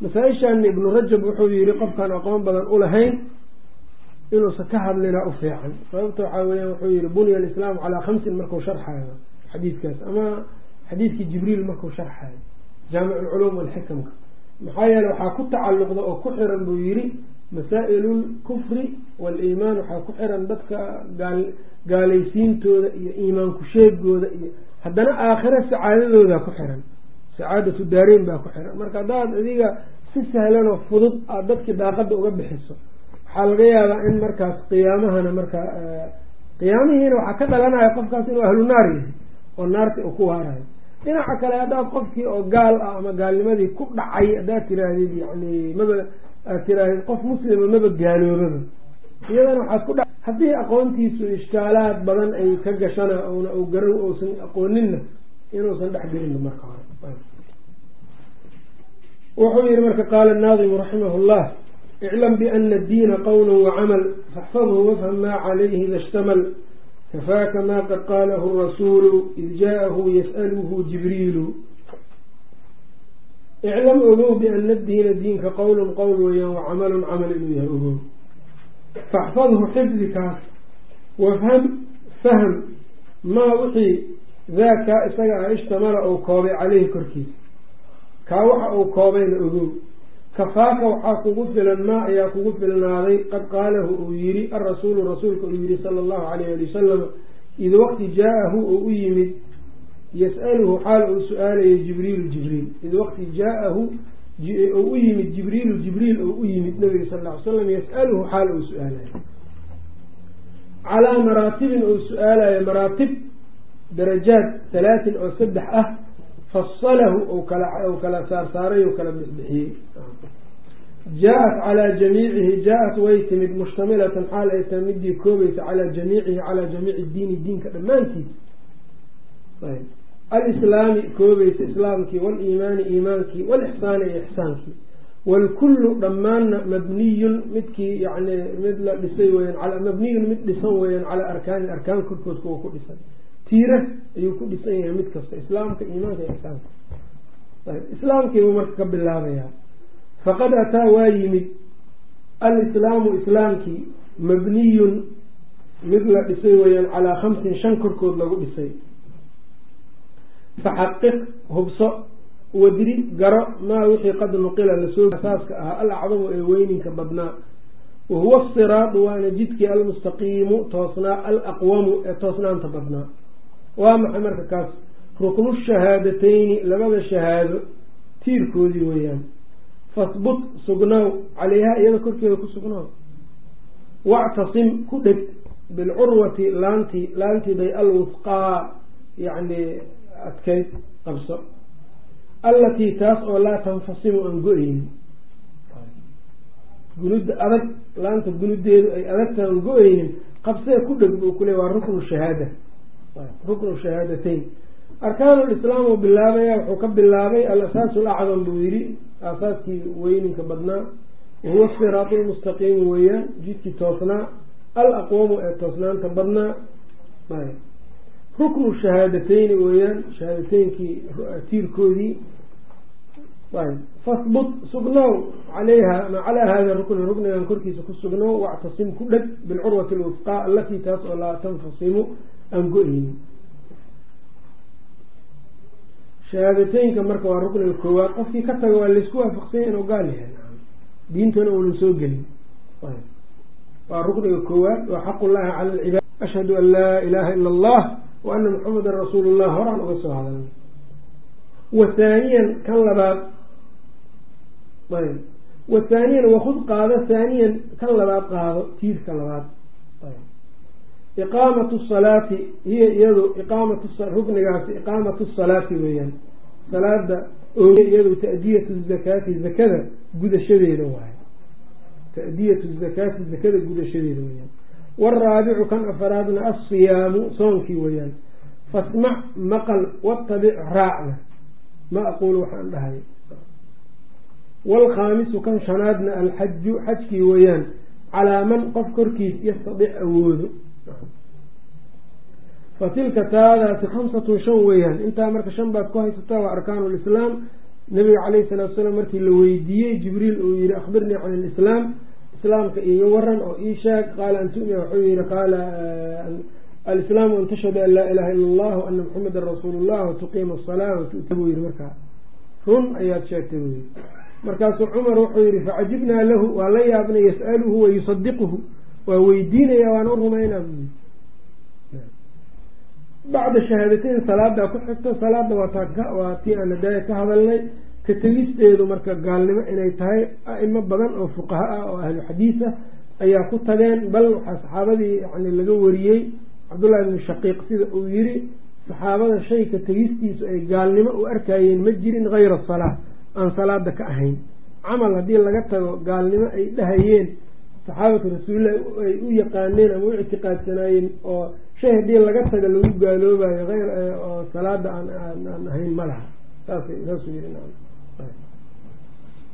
masaa-ishan ibnu rajab wuxuu yihi qofkaan aqoon badan ulahayn inuusan ka hadlinaa u fiican. Sababta waxaa weya wuxuu yihi bunya alislaamu calaa khamsin marku sharxayo xadiidkaas ama xadiidkii jibriil markuu sharxayo jaamic alculuum walxikamka. Maxaa yeele waxaa ku tacalluqda oo ku xiran buu yihi masaa'il lkufri waaliimaan waxaa ku xiran dadka gaal gaalaysiintooda iyo iimaanku sheegooda iyo haddana aakhiro sacaadadooda ku xiran. Sacaadatu daareyn baa ku xiran. Marka haddaad adiga si sahlanoo fudud aada dadkii daaqada uga bixiso waxaa laga yaabaa in markaas qiyaamahana markaa qiyaamihiina waxaa ka dhalanaya qofkaas inuu ahlu naar yahay oo naarti uu ku waarayo dhinaca kale haddaad qofkii oo gaal ah ama gaalnimadii ku dhacay haddaad tiraahdid yani maba aad tirahdid qof muslima maba gaaloobaba. Iyadana waxaad ku dha haddii aqoontiisu ishkaalaad badan ay ka gashana una u garow uusan aqooninna inuusan dhex gelin marka hore. Wuxuu yihi marka qaala naadimu raximah llah iclam biana addiina qowla wacamal faxfadhu wafham maa calayhi ida shtamal kafaaka ma qad qaalahu rasuulu id jaaءahu yas'aluhu jibriilu iclam ogow biana addiina diinka qowlun qowl weeyaan wacamalun camal inuu yahay ogow faxfadhu xifdikaas wafham fahm maa wixii daakaa isaga ah ishtamala uu koobay caleyhi korkiisa kaa waxa uu koobayna ogow kafaaka waxaa kugu filan maa ayaa kugu filnaaday. qad qaalahu uu yihi arasuulu rasuulka uu yihi sala allahu alayh ali wasalam id waqti jaa-ahu oo u yimid yas'aluhu xaal uu su'aalayo jibriilu jibriil. Id waqti jaa-ahu u yimid jibriilu jibriil oo u yimid nabiga sal ly slam yas'aluhu xaal uu su'aalayo calaa maraatibin uu su'aalayo maraatib darajaad talaatin oo saddex ah fasalahu kala saarsaaray ou kala bixbixiyey jaa-at calaa jamiicihi jaa-at way timid mushtamilatan xaal ay tahay midii koobaysa calaa jamiicihi calaa jamiici diini diinka dhammaantiisa alislaami koobaysa islaamkii waliimaani iimaankii walixsaani iyo ixsaankii waalkullu dhammaanna mabniyun midkii yani mid la dhisay weyan mabniyun mid dhisan weeyaan calaa arkaanin arkaan korkood kuwa ku dhisan tiira ayuu ku dhisan yahay mid kasta islaamka iimaanka ixsaanka. Islaamkiibuu marka ka bilaabayaa. Faqad ataa waa yimid alislaamu islaamkii mabniyun mid la dhisay weeyaan calaa khamsin shan korkood lagu dhisay. Faxaqiq hubso wadri garo maa wixii qad nuqila la soo asaaska ahaa alacdamu ee weyninka badnaa. Wahuwa asiraadu waana jidkii almustaqiimu toosnaa alaqwamu ee toosnaanta badnaa waa maxay marka kaas? Ruknu shahaadatayni labada shahaado tiirkoodii weeyaan. Fasbut sugnaaw caleyha iyada korkeeda ku sugnaaw wactasim ku dheg bilcurwati laantii laantii bay alwufqaa yacni adkayd qabso. Allatii taas oo laa tanfasimu aan go-eynin gunuda adag laanta gunudeedu ay adagta aan go-eynin qabsee ku dheg buu kule waa ruknu shahaada ruknu shahaadateyn. Arkaanulislaam uu bilaabaya wuxuu ka bilaabay al-asaasu buu yidhi aasaaskii weyninka badnaa. Wahuwa siraatu lmustaqiimi weeyaan jidkii toosnaa al aqwamu ee toosnaanta badnaa. Ruknu shahaadateyni weeyaan shahaadateynkii tiirkoodii. Fasbut sugnow calayha ma calaa hada rukni ruknigan korkiisa ku sugnow wactasim ku dheg bilcurwati alwufqaa allatii taas oo laa tanfasimu aan go-eynin shahaadateynka marka waa rukniga koowaad qofkii ka taga waa laysku waafaqsanya inuu gaal yahay. Diintana uunan soo gelin. Waa rukniga koowaad waa xaq ullahi cala alcibaad. Ashhadu an laa ilaaha ila allah wa ana muxamadan rasuulu llah horaan uga soo hadalnay wa haaniyan kan labaad. Wa haaniyan wakud qaado. Haaniyan kan labaad qaado. Tiirka labaad iqaamatu salaati hiya iyadu iqaamatu ruknigaasi iqaamatu salaati weeyaan. Salaada iyadu ta'diyatu zakaati zakada gudashadeeda waaye. Ta'diyatu zakaati zakada gudashadeeda weeyaan. Waaraabicu kan afaraadna alsiyaamu soonkii weeyaan. Fasmac maqal watabic raacna. Ma aquulu waxaan dhahay. Waalkhaamisu kan shanaadna alxaju xajkii weeyaan. Calaa man qof korkiis yastadic awoodo fa tilka taadaasi khamsatun shan weeyaan. Intaa marka shan baad ku haysataa waa arkaanu lislaam. Nabiga caleyhi salatu salaam markii la weydiiyey jibriil uu yihi akhbirnii can ilislaam islaamka iiga waran oo ii sheeg qaala an tumina wuxuu yihi qaala alislaamu an tashhadu an laa ilaha ila allah ana muxamadan rasuulu llah watuqiima asalaa watu'ta buu yihi markaa. Run ayaad sheegtay buu yihi markaasuu cumar wuxuu yihi facajibnaa lahu waa la yaabnay yas'aluhu wa yusadiquhu waa weydiinaya waana u rumaynaa bacda shahaadateyn salaadaa ku xigto salaada waa tii aan hadaaya ka hadalnay. Ka tegisteedu marka gaalnimo inay tahay a'imo badan oo fuqaha ah oo ahlu xadiis ah ayaa ku tageen. Bal waxaa saxaabadii yani laga wariyey cabdullahi ibnu shaqiiq sida uu yiri saxaabada shayka tegistiisu ay gaalnimo u arkayeen ma jirin hayra salaa aan salaada ka ahayn. Camal haddii laga tago gaalnimo ay dhahayeen saxaabatu rasuulillahi ay u yaqaaneen ama u ictiqaadsanaayeen oo shay haddii laga taga lagu gaaloobayo ayr oo salaada aan aan ahayn ma laha. Saassaasuu yiri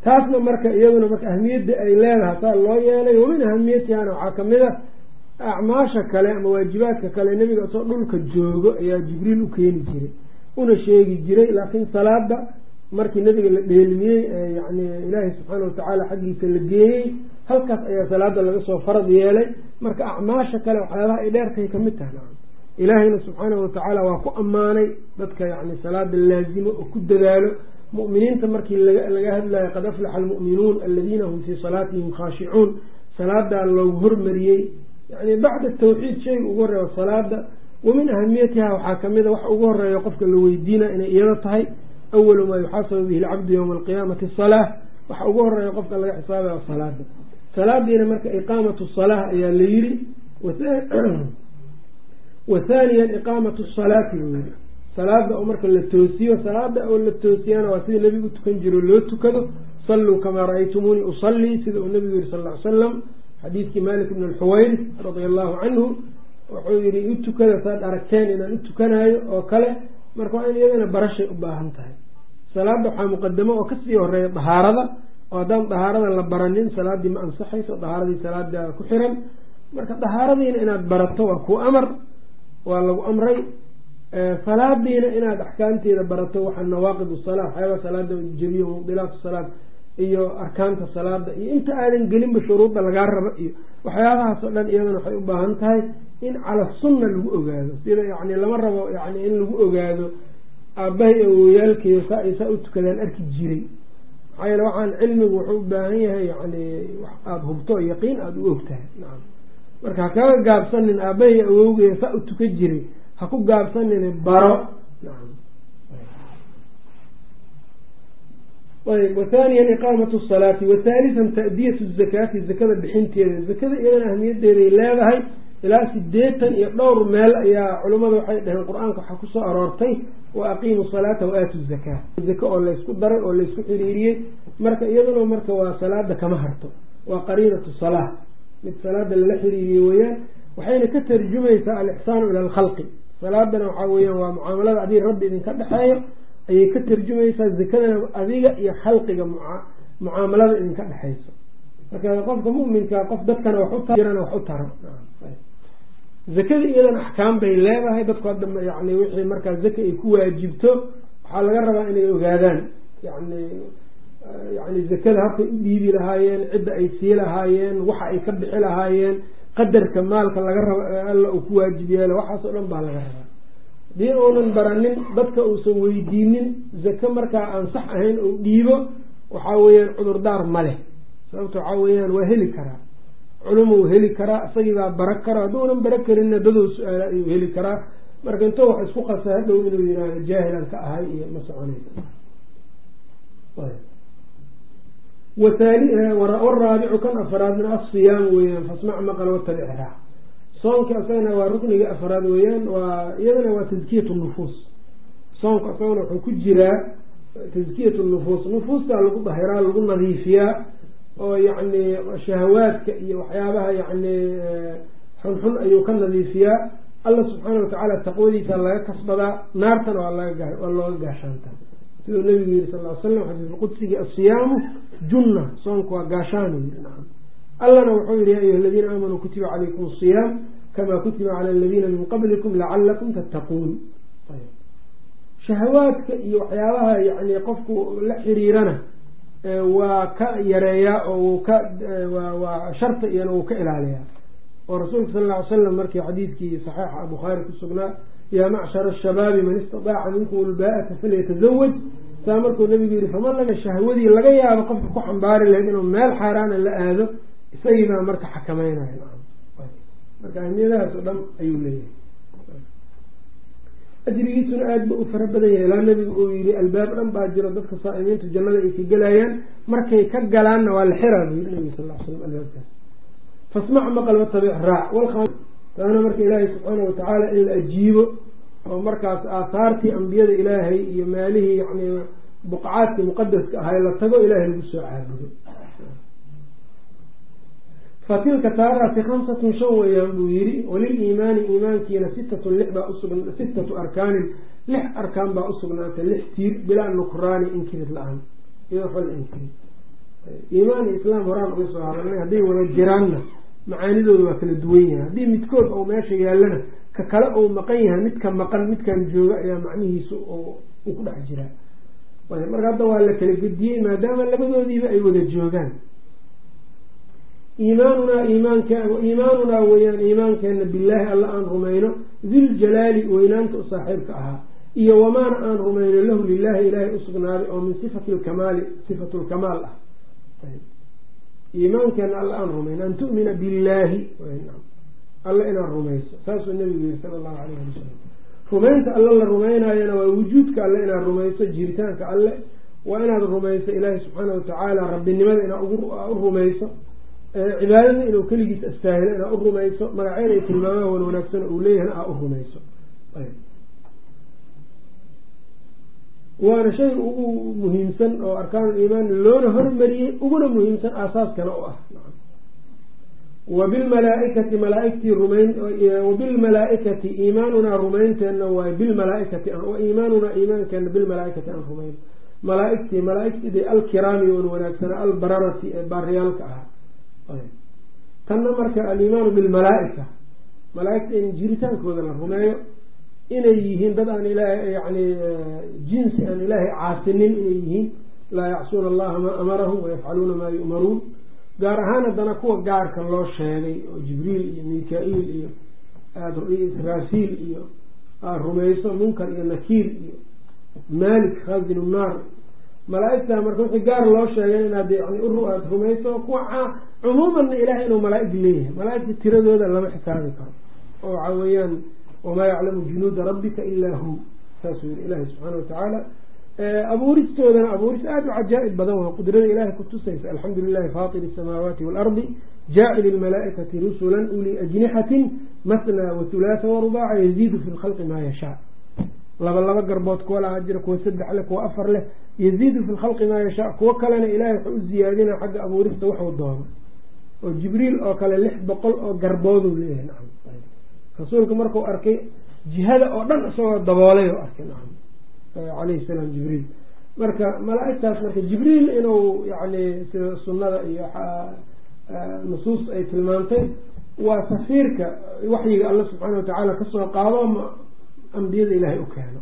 taasna marka iyaduna marka ahmiyadda ay leedahay saa loo yeelay wamin ahamiyatihana waxaa ka mid a acmaasha kale ama waajibaadka kale nebiga isoo dhulka joogo ayaa jibriil u keeni jiray una sheegi jiray laakiin salaada markii nebiga la dheelmiyey yani ilaahay subxaana watacaala xaggiisa la geeyey halkaas ayaa salaada laga soo farad yeelay. Marka acmaasha kale waxyaabaha ay dheertahay ka mid tahay. Ilaahayna subxaanahu watacaala waa ku ammaanay dadka yani salaada laazimo oo ku dadaalo. Mu'miniinta markii laga hadlayo qad aflaxa almu'minuun aladiina hum fii salaatihim khaashicuun salaadaa loogu hormariyey. Yani bacda tawxiid shayga ugu horreeya salaada wamin ahamiyatiha waxaa kamida wax ugu horreeya qofka la weydiina inay iyado tahay. Awalu maa yuxaasabu bihi alcabdu yowma alqiyaamati asalaa waxa ugu horreeya qofka laga xisaabaya salaada salaadiina marka iqaamatu salaa ayaa la yiri wa haaniyan iqaamatu salaati buu yiri salaada oo marka la toosiyo salaada oo la toosiyana waa sida nebigu tukan jiro loo tukado salluu kamaa ra'aytumuunii usallii sida uu nebigu yihi sal ly salam xadiidkii malik bn alxuwayris radia allahu canhu wuxuu yihi u tukada saad aragteen inaan u tukanayo oo kale marka waa in iyadana barashay u baahan tahay. Salaada waxaa muqadamo oo ka sii horreeya dahaarada oo haddaan dahaarada la baranin salaadii ma ansaxayso dahaaradii salaada ku xiran. Marka dahaaradiina inaad barato waa ku amar waa lagu amray. Salaadiina inaad axkaamteeda barato waxaa nawaaqid salaa waxyaaba salaada jebiyo mubdilaat salaad iyo arkaanta salaada iyo inta aadan gelinba shuruudda lagaa rabo iyo waxyaabahaas oo dhan iyadana waxay u baahan tahay in cala sunna lagu ogaado. Sida yani lama rabo yani in lagu ogaado aabahay awoyaalkeyo saa ay saa u tukadaan arki jiray maxaa yeele waxaan cilmigu wuxuu u baahan yahay yani aada hubto yaqiin aada u ogtahay nacam marka ha kaga gaabsanin aabahay awowgeya saa u tukan jiray ha ku gaabsanin baro. Nacam ayb wathaniyan iqaamatu salaati wathaalitan ta'diyatu zakaati zakada bixinteeda. Zakada iyadana ahmiyadeeday leedahay ilaa sideetan iyo dhowr meel ayaa culimmada waxay dhaheen qur'aanka waxaa ku soo aroortay wa aqiimu salaata wa aatu zakaa zake oo laysku daray oo laysku xiriiriyey marka iyaduna marka waa salaada kama harto. Waa qariinatu salaa mid salaada lala xiriiriyey weeyaan waxayna ka tarjumaysaa alixsaanu ila alkhalqi. Salaadana waxaa weeyaan waa mucaamalada adii rabbi idinka dhexeeyo ayay ka tarjumaysaa zakadana adiga iyo khalqiga mucaamalada idinka dhexayso marka qofka muminka qof dadkana wax utajirana wax u taro zakada iyadana axkaam bay leedahay dadku hadda yani wixii markaa zaka ay ku waajibto waxaa laga rabaa inay ogaadaan. Yani yani zakada habkay u dhiibi lahaayeen cidda ay sii lahaayeen waxa ay ka bixi lahaayeen qadarka maalka laga rabo alla uu ku waajib yeelo waxaas oo dhan baa laga rabaa. Hadii uunan baranin dadka uusan weydiinin zake markaa aan sax ahayn oo dhiibo waxaa weeyaan cudurdaar ma leh. Sababta waxaa weeyaan waa heli karaa culumuu heli karaa isagiibaa bara kara hadduunan bara karinna dadou su'aala ayuu heli karaa. Marka intou wax isku qasa hadhow inuu yihahdo jaahilan ka ahay iyo ma soconaysa. Waraabicu kan afraadna asiyaamu weyaan fasmac maqal watabic raac. Soonka isagana waa rukniga afraad weeyaan waa iyadana waa taskiyat nufuus. Soonka isagana wuxuu ku jiraa taskiyat nufuus. Nufuustaa lagu dahiraa lagu nadiifiyaa oo yacni shahawaadka iyo waxyaabaha yacni xunxun ayuu ka nadiifiyaa. Alla subxaana watacaala taqwadiisa laga kasbadaa naartana waa laga waa looga gaashaantaa. Siduu nabigu yihi sal l slam xadiisulqudsigii asiyaamu junna soonka waa gaashaan yii nacam allana wuxuu yihi ya ayuha aladiina aamanuu kutiba calaykum asiyaam kamaa kutiba cala aladiina min qablikum lacalakum tattaquun. Shahawaadka iyo waxyaabaha yani qofku la xiriirana waa ka yareeyaa oo ka waa sharta iyana wuu ka ilaaliyaa oo rasuulka sal ll ly slam markii xadiidkii saxiixa bukhaari ku sugnaa yaa macshara ashabaabi man istadaaca minkum ulbaa'ata falyatazawaj saa markuu nabigu yihi faman lama shahwadii laga yaabo qofka ku xambaari lahayd inuu meel xaaraana la aado isagiibaa marka xakameynaya marka ahmiyadahaas oo dhan ayuu leeyahay ajrigiisuna aada ba u fara badan yahay ilaa nabigu uu yihi albaab dhan baa jiro dadka saa'imiinta jannada ay ka gelayaan markay ka galaanna waa la xiraa buu yihi nabiga sal slam albaabkaas fasmac maqal watabic raac taana marka ilaahay subxaana watacaala in la ajiibo oo markaas aahaartii ambiyada ilaahay iyo maalihii yani buqcaadkii muqadaska ahay la tago ilaahay lagu soo caabudo fatilka taadaasi khamsatun shan weeyaan buu yihi waliliimaani iimaankiina sitatun lix baa usugn sitatu arkaanin lix arkaan baa usugnaatay lix tiir bilaa nukraani inkirid la'aan. Iyadoo waxba la inkirin iimaan iyo islaam horaan uga soo hadalnay hadday wada jiraanna macaanidooda waa kala duwan yahay. Haddii midkood oo meesha yaallana ka kale ou maqan yahay midka maqan midkan jooga ayaa macnihiisu uu ku dhex jiraa. Marka hadda waa la kala gediyey maadaama labadoodiiba ay wada joogaan iimaanunaa iimaank iimaanunaa weyaan iimaankeena billaahi alla aan rumayno diljalaali weynaanta u saaxiibka ahaa iyo wamaana aan rumayno lahu lilahi ilaahay usugnaaday oo min sifati lkamaali sifatu lkamaal ah. Iimaankeena alla aan rumayno an tu'mina billaahi alla inaad rumayso saasuu nabigu yihi sala allahu alayh ali wasalam rumaynta alla la rumaynaayana waa wujuudka alle inaad rumayso jiritaanka alle waa inaad rumayso ilaahi subxaana watacaala rabbinimada inaad u rumayso cibaadada inuu keligiis astaahilo inaad u rumayso magacyada ay tilmaamaha wan wanaagsana uu leeyahana aa u rumayso. Waana shay ugu muhiimsan oo arkaan liimaan loona hormariyey uguna muhiimsan aasaaskana u ah. Wabilmalaaikati malaaigtii rumayn wabilmalaaikati iimaanunaa rumaynteenna waay bilmalaaikati wa iimaanunaa iimaankeena bilmalaaikati aan rumayn. Malaaigtii malaaigtidii alkiraami oon wanaagsana albararati ee baariyaalka ahaa tanna marka aliimaanu bilmalaaika malaaigta in jiritaankooda la rumeeyo inay yihiin dad aan ilaahay yani jinsi aan ilaahay caasinin inay yihiin laa yacsuuna allaha maa amarahum wayafcaluuna maa yu'maruun gaar ahaan haddana kuwa gaarka loo sheegay oo jibriil iyo mika-iil iyo israafiil iyo rumayso munkar iyo nakiir iyo malik khazinu naar malaaigta marka wixii gaar loo sheegay inaad yani aada rumayso kuwa cumuumanna ilahay inuu malaa-ig leeyahay. Malaa-igta tiradooda lama xisaabi karo. Oo waxa weeyaan wamaa yaclamu junuuda rabbika ilaa hu saasuu yiri ilaahi subxaana watacaala abuuristoodana abuuris aada u cajaa-ib badan waa qudrada ilaahay kutusaysa alxamdu lilahi faatiri asamaawaati waalardi jaacili lmalaaikati rusula uli ajnixatin masnaa wahulaatha warubaaca yaziidu fi lkhalqi maa yashaa. Laba laba garbood kuwa lahaa jira kuwa saddex leh kuwa afar leh yaziidu fi lkhalqi maa yashaa. Kuwo kalena ilaahay wuxuu u ziyaadinaa xagga abuurista waxuu doono oo jibriil oo kale lix boqol oo garbooduu leeyahay nacam. Rasuulka markuu arkay jihada oo dhan isagoo daboolay oo arkay nacam. Calayhi salaam jibriil. Marka malaaigtaas marka jibriil inuu yani sida sunnada iyo nusuus ay tilmaantay waa safiirka waxyiga alla subxaana watacaala ka soo qaado ma ambiyada ilaahay u keeno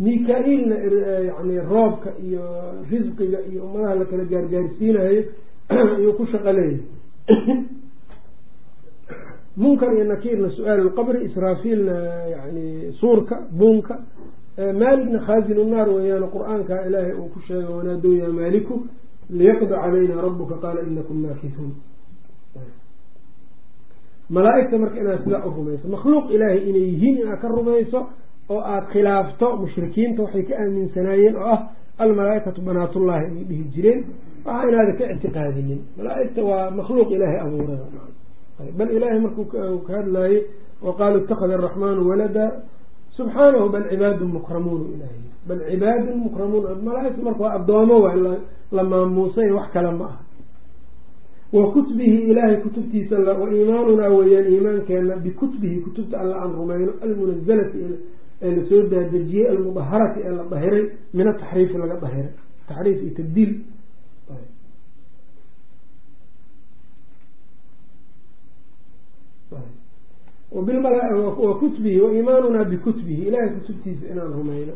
mika-iilna yani roobka iyo risqiga iyo ummadaha la kala gaargaarsiinayo ayuu ku shaqo leeyahay. Munkar iyo nakiirna su'aal lqabri israafiilna yani suurka buunka maaligna khaazinu naar weeyaan qur'aanka ilaahay uu ku sheegay wanaadow yaa maaliku liyaqdi calayna rabuka qaala inakum maakisuun malaaigta marka inaad sidaa u rumayso makhluuq ilaahay inay yihiin inaad ka rumayso oo aada khilaafto mushrikiinta waxay ka aaminsanaayeen oo ah almalaaikatu banaatullahi inay dhihi jireen waxa inaada ka ictiqaadinin. Malaaigta waa makhluuq ilaahay abuuray bal ilaahay markuu ka hadlaayey waqaaluu itakada araxmaanu walada subxaanahu bal cibaadun mukramuun ilahy bal cibaadun mukramuun malaaigta marka waa addoomo waa la maamuusay wax kale ma aha. Wa kutbihi ilaahay kutubtiisa wa iimaanunaa weeyaan iimaankeena bikutbihi kutubta alla aan rumayno almunazalati ee la soo daadejiyey almudaharati ee la dahiray min ataxriifi laga dahiray. Taxriif iyo tabdiil wa kutbihi wa iimaanunaa bikutbihi ilahay kutubtiisa inaan rumayno.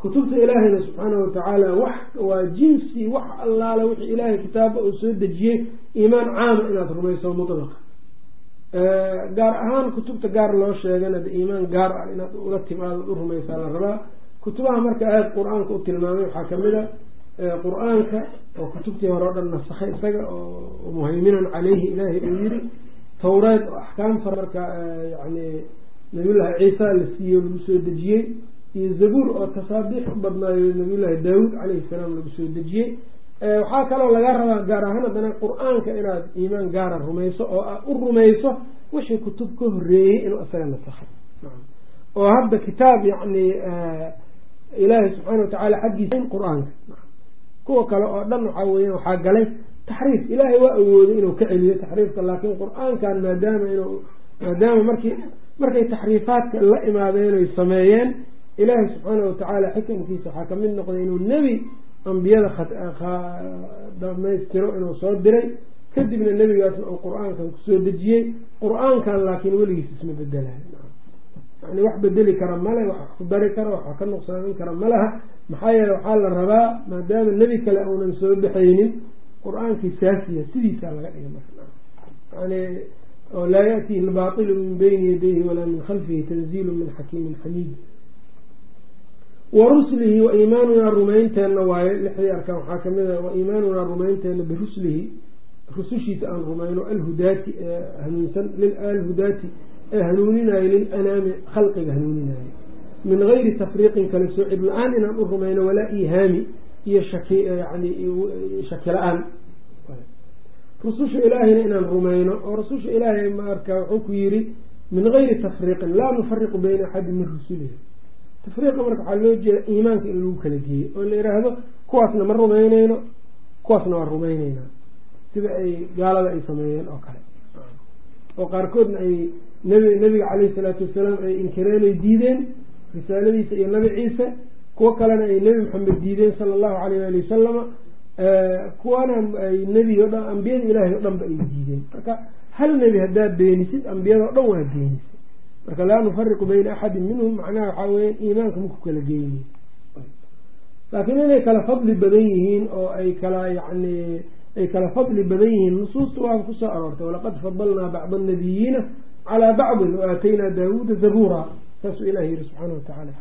Kutubta ilaahayna subxaana watacaala wax waa jinsi wax allaale wixii ilaahay kitaaba uu soo dejiyey iimaan caama inaad rumayso mutlaqa gaar ahaan kutubta gaar loo sheegana de iimaan gaar ah inaad ula timaado u rumaysaa la rabaa. Kutubaha marka aayad qur'aanka u tilmaamay waxaa ka mid a qur'aanka oo kutubtii hore o dhan nasakhay isaga oo muhayminan caleyhi ilaahay uu yiri tawreed oo axkaamta marka yani nabiyullaahi ciisa la siiyo lagu soo dejiyey iyo zabuur oo tasaabiix u badnaayo nabiyullaahi daawuud caleyhi salaam lagu soo dejiyey. Waxaa kaloo laga rabaa gaar ahaan haddana qur'aanka inaad iimaan gaara rumayso oo aad u rumayso wixii kutub ka horeeyey inuu isaga nasakhay oo hadda kitaab yani ilaahay subxaana watacaala xaggiisa qur'aanka. Kuwa kale oo dhan waxaa weya waxaa galay taxriif ilaahay waa awooday inuu ka celiyo taxriifka laakiin qur'aankan maadaama inuu maadaama markii markay taxriifaadka la imaadeen oy sameeyeen ilaahay subxaana watacaala xikamkiisa waxaa ka mid noqday inuu nebi ambiyada dhamaystiro inuu soo diray kadibna nebigaasna uu qur'aankan ku soo dejiyey qur'aankan laakiin weligiis isma bedelayo yani wax bedeli kara male wax ku dari kara wax ka nuqsaamin kara malaha maxaa yeele waxaa la rabaa maadaama nebi kale uunan soo baxaynin qur'aankii saasiya sidiisaa laga dhiga marka. Yani oo laa yaatihi lbaailu min bayni yadayhi walaa min khalfihi tanziilu min xakiimin xamiid wa rusulihi wa iimaanunaa rumaynteenna waaye lixdii arkaan waxaa ka mid a wa iimaanunaa rumaynteenna birusulihi rusushiisa aan rumayno alhudaati hanuunsan alhudaati ee hanuuninaayo lilanaami khalqiga hanuuninaayo. Min gayri tafriiqin kala soocid la'aan inaan u rumayno walaa iihaami iyo yani shaki la'aan. Rususha ilaahayna inaan rumayno oo rususha ilaahay marka wuxuu ku yiri min gayri tafriiqin laa nufariqu bayna axadi min rusulihi. Tafriiqa marka waxaa loo jeeda iimaanka in lagu kala geeyo oo la yidhaahdo kuwaasna ma rumayneyno kuwaasna waa rumayneynaa sida ay gaalada ay sameeyeen oo kale. Oo qaarkoodna ay nb nabiga caleyhi salaatu wasalaam ay inkireen ay diideen risaaladiisa iyo nabi ciise kuwo kalena ay nebi maxamed diideen sala allahu alayh ali wasalama kuwana ay nebi o dhan ambiyada ilaahay o dhan ba ay diideen. Marka hal nebi haddaa beenisid ambiyada o dhan waa beenisay. Marka laa nufariqu bayna axadin minhum macnaha waxaa weya iimaanka maku kala geyni laakiin inay kala fadli badan yihiin oo ay kala yani ay kala fadli badan yihiin nusuusta waa ku soo aroortay walaqad fadalnaa bacda annabiyiina calaa bacdin wa aataynaa daawuuda zabuura saasuu ilah yihi subxaana wa tacaala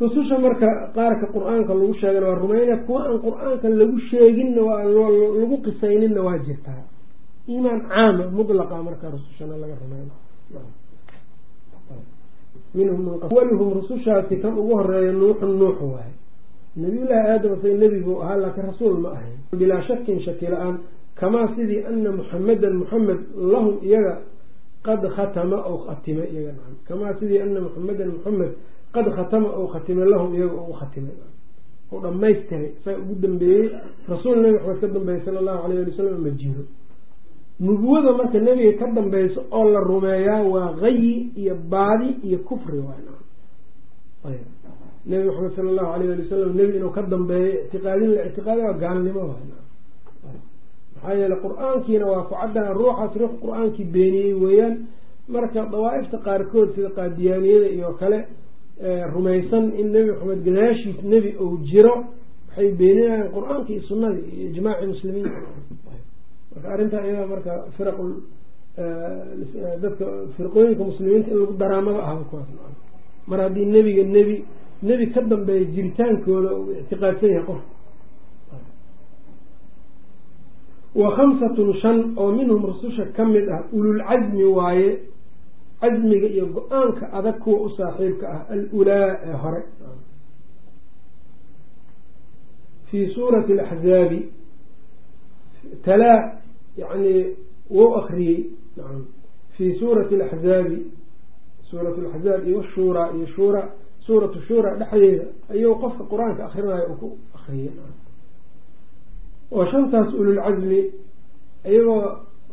rususha marka qaarka qur'aanka lagu sheegana waa rumeynaya kuwa aan qur'aanka lagu sheeginna lagu qisayninna waa jirtaa iimaan caama mudlaqa marka rusushana laga rumeyna minhum rusushaasi kan ugu horreeya nuuxun nuux waaye. Nabiyullaahi aadam say nebigu ahaa laakiin rasuul ma ahayn. Bilaa shakin shaki la'aan kamaa sidii ana muxamedan muxamed lahum iyaga qad khatama ou khatimay iyaga kamaa sidii ana muxamedan muxamed qad khatama ou khatimay lahum iyaga u khatimay u dhamaystiray saa ugu dambeeyey rasuul nabi maxamed ka dambeeyey sala allahu alayh ali wasalam ma jiro. Nubuwada marka nebiga ka dambeyso oo la rumeeyaa waa hayi iyo baadi iyo kufri waay nebi maxamed sala allahu alayh ali wasalam nebi inuu ka dambeeyo ictiqaadin la ictiqaada waa gaalnimo waay maxaa yeele qur'aankiina waa ku caddaha ruuxaas ruux qur'aankii beeniyey weeyaan. Marka dawaa-ifta qaarkood sida qaadiyaaniyada iyo kale rumaysan in nebi maxamed gadaashiis nebi uu jiro waxay beeninayaan qur'aanka iyo iyo ijmaaci muslimiinta. Marka arrintaa iyada marka firaq dadka firqooyinka muslimiinta in lagu daraamada ahba kuwaas mar haddii nebiga nebi nebi ka dambeeya jiritaankooda uu ictiqaadsan yahay qof. Wa khamsatun shan oo minhum rususha ka mid ah ululcasmi waaye casmiga iyo go'aanka adag kuwa u saaxiibka ah alulaa ee hore. Fii suurati alaxzaabi talaa yani wou akriyey fii suurati alaxzaabi suurat laxzaab iyo shuuraa iyo shuura suuratu shuura dhexdeeda ayuu qofka qur'aanka akrinayo uu ku akriyay oo shantaas ululcasmi iyagoo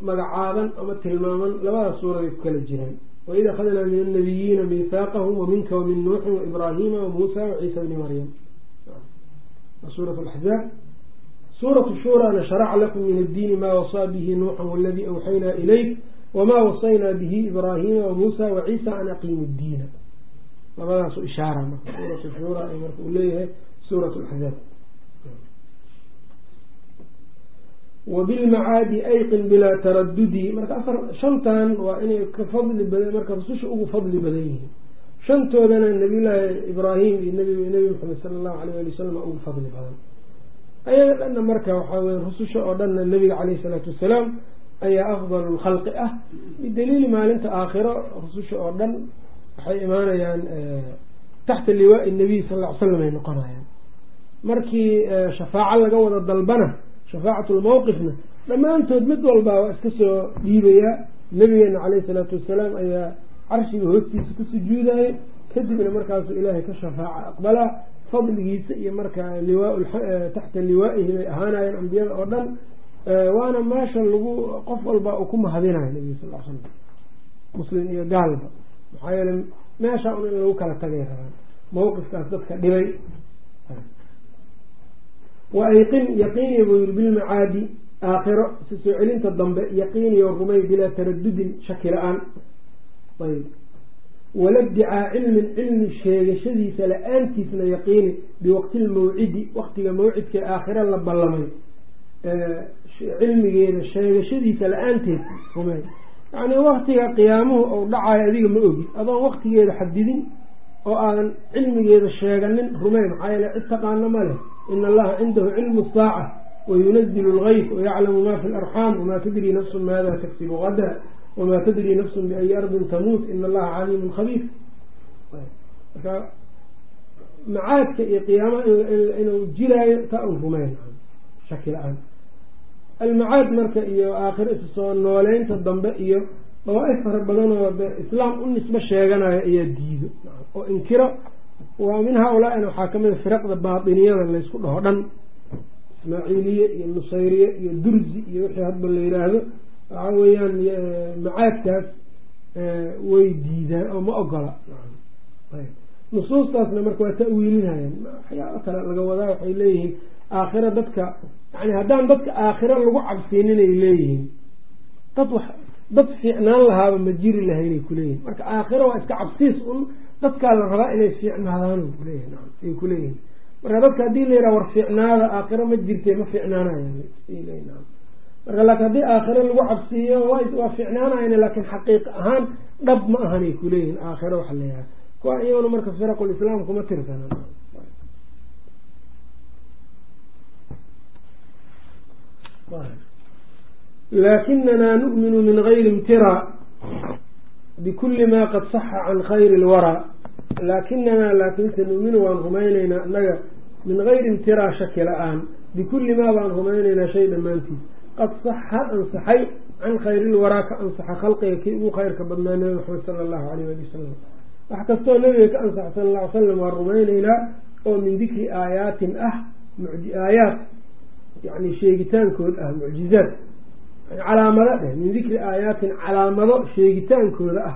magacaaban ama tilmaaman labadaas suuraday ku kala jiraan waid akhadnaa min annabiyiina miihaaqahum waminka wamin nuuxin waibraahiima wamuusa waciisa bni maryam suurat laxzaab suuratu shuurana sharaca lakum min addiini maa wasaa bihi nuuxan waladii awxaynaa ilayk wamaa wasaynaa bihi ibraahiima wamuusa waciisa an aqiimu ddiina labadaasu ishaara marka suuratu shuura ay marka uu leeyahay suurat laxzaab wabilmacaadi ayqin bilaa taradudi marka afar shantan waa inay ka fadli badan marka rususha ugu fadli badan yihiin shantoodana nabiyullaahi ibraahim iyo nb nebi maxamed sala allahu alayh ali wasalam ugu fadli badan ayaga dhanna marka waxaa weye rususha oo dhanna nabiga caleyhi salaatu wasalaam ayaa afdalu lkhalqi ah bidaliili maalinta aakhiro rususha oo dhan waxay imaanayaan taxta liwaai nabiy sal ll ly slam ay noqonayaan markii shafaaco laga wada dalbana shafaacatlmawqifna dhammaantood mid walbaa waa iska soo dhiibayaa nabigeena caleyhi salaatu wasalaam ayaa carshiga hoostiisa ku sujuudaya kadibna markaasuu ilaahay ka shafaaca aqbalaa fadligiisa iyo markaa taxta liwaa'ihi bay ahaanayeen ambiyada oo dhan. Waana meesha lagu qof walba uu ku mahadinayo nabiga sal l slam muslim iyo gaalba maxaa yeele meesha un in lagu kala tagay rabaan mawqifkaas dadka dhibay wa ayqin yaqiini buu yiri bilmacaadi aakhiro soo celinta dambe yaqiiniyo rumay bilaa taradudin shaki la'aan ayb. Walabdicaa cilmin cilmi sheegashadiisa la'aantiisna yaqiini biwaqti lmawcidi waqtiga mawcidka aakhiro la ballamay. Cilmigeeda sheegashadiisa la'aanteed rumey yacni waktiga qiyaamuhu ou dhacayo adiga ma ogid adoon waktigeeda xadidin oo aadan cilmigeeda sheeganin rumey maxaa yeele cid taqaano ma leh. Ina allaha cindahu cilmu saaca wayunazilu lgayf wayaclamu ma fi larxaam wamaa tadri nafsu maada tagsibu gada wamaa tadri nafsun biayi ardin tamuut ina allaha caliimun khabiir. Marka macaadka iyo qiyaamaha inuu jiraayo taa un rumeyn. Shaki la'aan almacaad marka iyo aakhiro isu soo nooleynta dambe iyo dawaa-if fara badan oo de islaam u nisbo sheeganayo ayaa diido. Oo inkiro. Waa min haa-ulaaina waxaa ka mid a firaqda baatiniyada laysku dhaho dhan. Ismaaciiliye iyo nusayriye iyo durzi iyo wixii hadba la yiraahdo. Waxa weeyaan macaadkaas way diidaan oo ma ogola. Nusuustaasna marka waa ta-wiilinayaan. Waxyaaba kale laga wadaa waxay leeyihiin. Aakhiro dadka yani haddaan dadka aakhiro lagu cabsiinin ay leeyihiin. Dad wax dad fiicnaan lahaaba ma jiri lahaynay kuleeyihin marka aakhiro waa iska cabsiis un dadkaa la rabaa inay fiicnaadaan ay kuleeyihin marka dadka haddii la yidhaha war fiicnaada aakhiro ma jirtee ma fiicnaanayan marka laakin haddii aakhiro lagu cabsiiyo waa fiicnaanayan laakin xaqiiq ahaan dhab ma ahanay kuleeyihin aakhiro waxa la yahay kuwa iyaguna marka firaqlislaam kuma tirsana lakinana nu'minu min gayri imtira bikuli ma qad saxa can khayri lwaraa laakinana laakinse nu'minu waan rumayneynaa annaga min gayri imtiraa shaki la'aan bikulli maa baan rumayneynaa shay dhammaantiis qad saxa ansaxay can khayri lwaraa ka ansaxa khalqiga kii ugu khayrka badnaa nabi maxamed sala allahu alayh ali wasalam wax kastoo nabiga ka ansaxa sala alla ly salam waan rumayneynaa oo min dikri aayaatin ah aayaat yani sheegitaankood ah mucjizaad calaamado dheh min dikri aayaatin calaamado sheegitaankooda ah.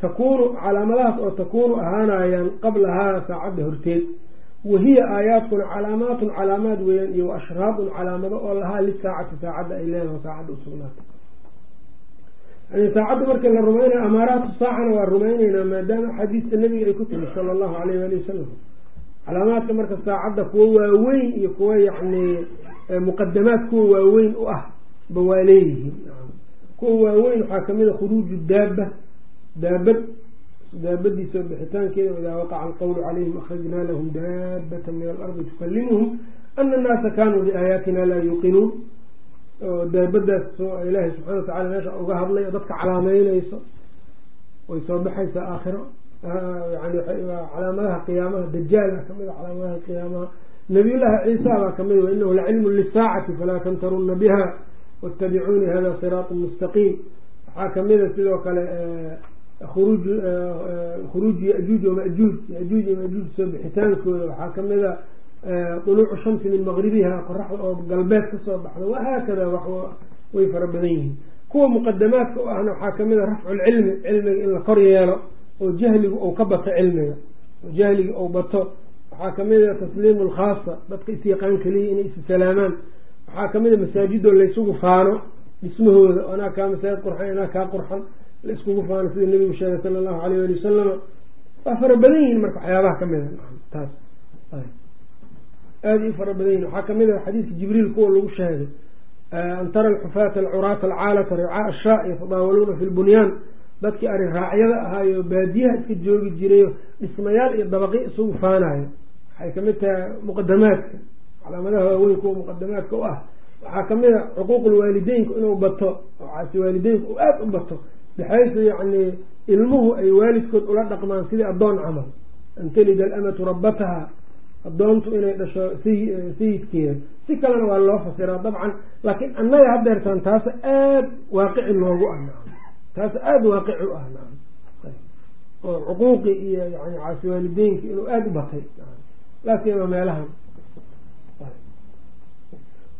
Takuunu calaamadahaas oo takuunu ahaanayaan qablahaa saacadda horteed. Wahiya aayaadkuna calaamaatun calaamaad weeyaan iyo wa ashraadun calaamado oo lahaa lisaacati saacadda ay leedahay saacadda usugnaatay yani saacadda markii la rumaynayo amaaraatu saacana waa rumayneynaa maadaama axaadiista nabiga ay ku timi sala allahu alayh waali wasalam calaamaadka marka saacadda kuwa waaweyn iyo kuwa yacni muqadamaad kuwa waaweyn u ah ba waa leeyihiin. Kuwa waaweyn waxaa ka mid a khuruuju daaba daabad. Daabadiisa bixitaankeeda idaa waqaca alqawlu calayhim akhrajnaa lahum daabata min alardi tukalimuhum ana annaasa kanuu biaayaatina laa yuuqinuun. Oo daabadaas soo ilaahay subxana wa meesha uga hadlay oo dadka calaameyneyso way soo baxaysaa aakhiro. Yani calaamadaha qiyaamaha dajaala ka mid a calaamadaha qiyaamaha. Nabiyullaahi ciisa baa ka mid a inahu lacilmu lisaacati falaa tamtaruna biha wاtabicuuni hada siraatu mustaqiim waxaa kamida sidoo kale khuruuj khuruuj yajuuj wamajuuj yajuuj wamajuuj soo bixitaankooda. waxaa kamida duluucu shamsi min maqribiha qoraxda oo galbeed ka soo baxda wahaakada way fara badan yihiin. kuwa muqadamaadka u ahna waxaa ka mid a rafcu lcilmi cilmiga in la kor yeelo oo jahligu ou ka bato cilmiga. oo jahliga ou bato. waxaa ka mid a tasliimu lkhaasa dadka isyaqaan keliya inay issalaamaan waxaa ka mid a masaajidoo laysugu faano dhismahooda anaa kaa masaajid qurxan anaa kaa qurxan la iskugu faano sida nabigu sheegay sala allahu alayh ali wasalama waa fara badan yihiin marka waxyaabaha ka mid a. Taas. Aada i fara badan yihiin waxaa ka mid a xadiidka jibriil kuwa lagu sheegay an tara alxufaata alcuraata alcaalata ricaa ashaa yatadaawaluuna fi lbunyaan dadkii ari raacyada ahaayo baadiyaha iska joogi jirayo dhismayaal iyo dabaqi isugu faanayo. Waxay ka mid tahay muqadamaadka calaamadaha waaweyn kuwa muqadamaadka u ah. Waxaa ka mid a cuquuqulwaalideynku inuu bato oo caasi waalideynku uu aada u bato. Baxaysu yacni ilmuhu ay waalidkood ula dhaqmaan sidii addoon camal. An talida alamatu rabbataha addoontu inay dhasho sayidkeeda. Si kalena waa loo fasiraa dabcan laakiin annaga hadeertaan taas aada waaqici noogu ah nacam taas aada waaqici u ah nacam oo cuquuqi iyo yani caasi waalideynki inuu aada u batay laasiima meelahan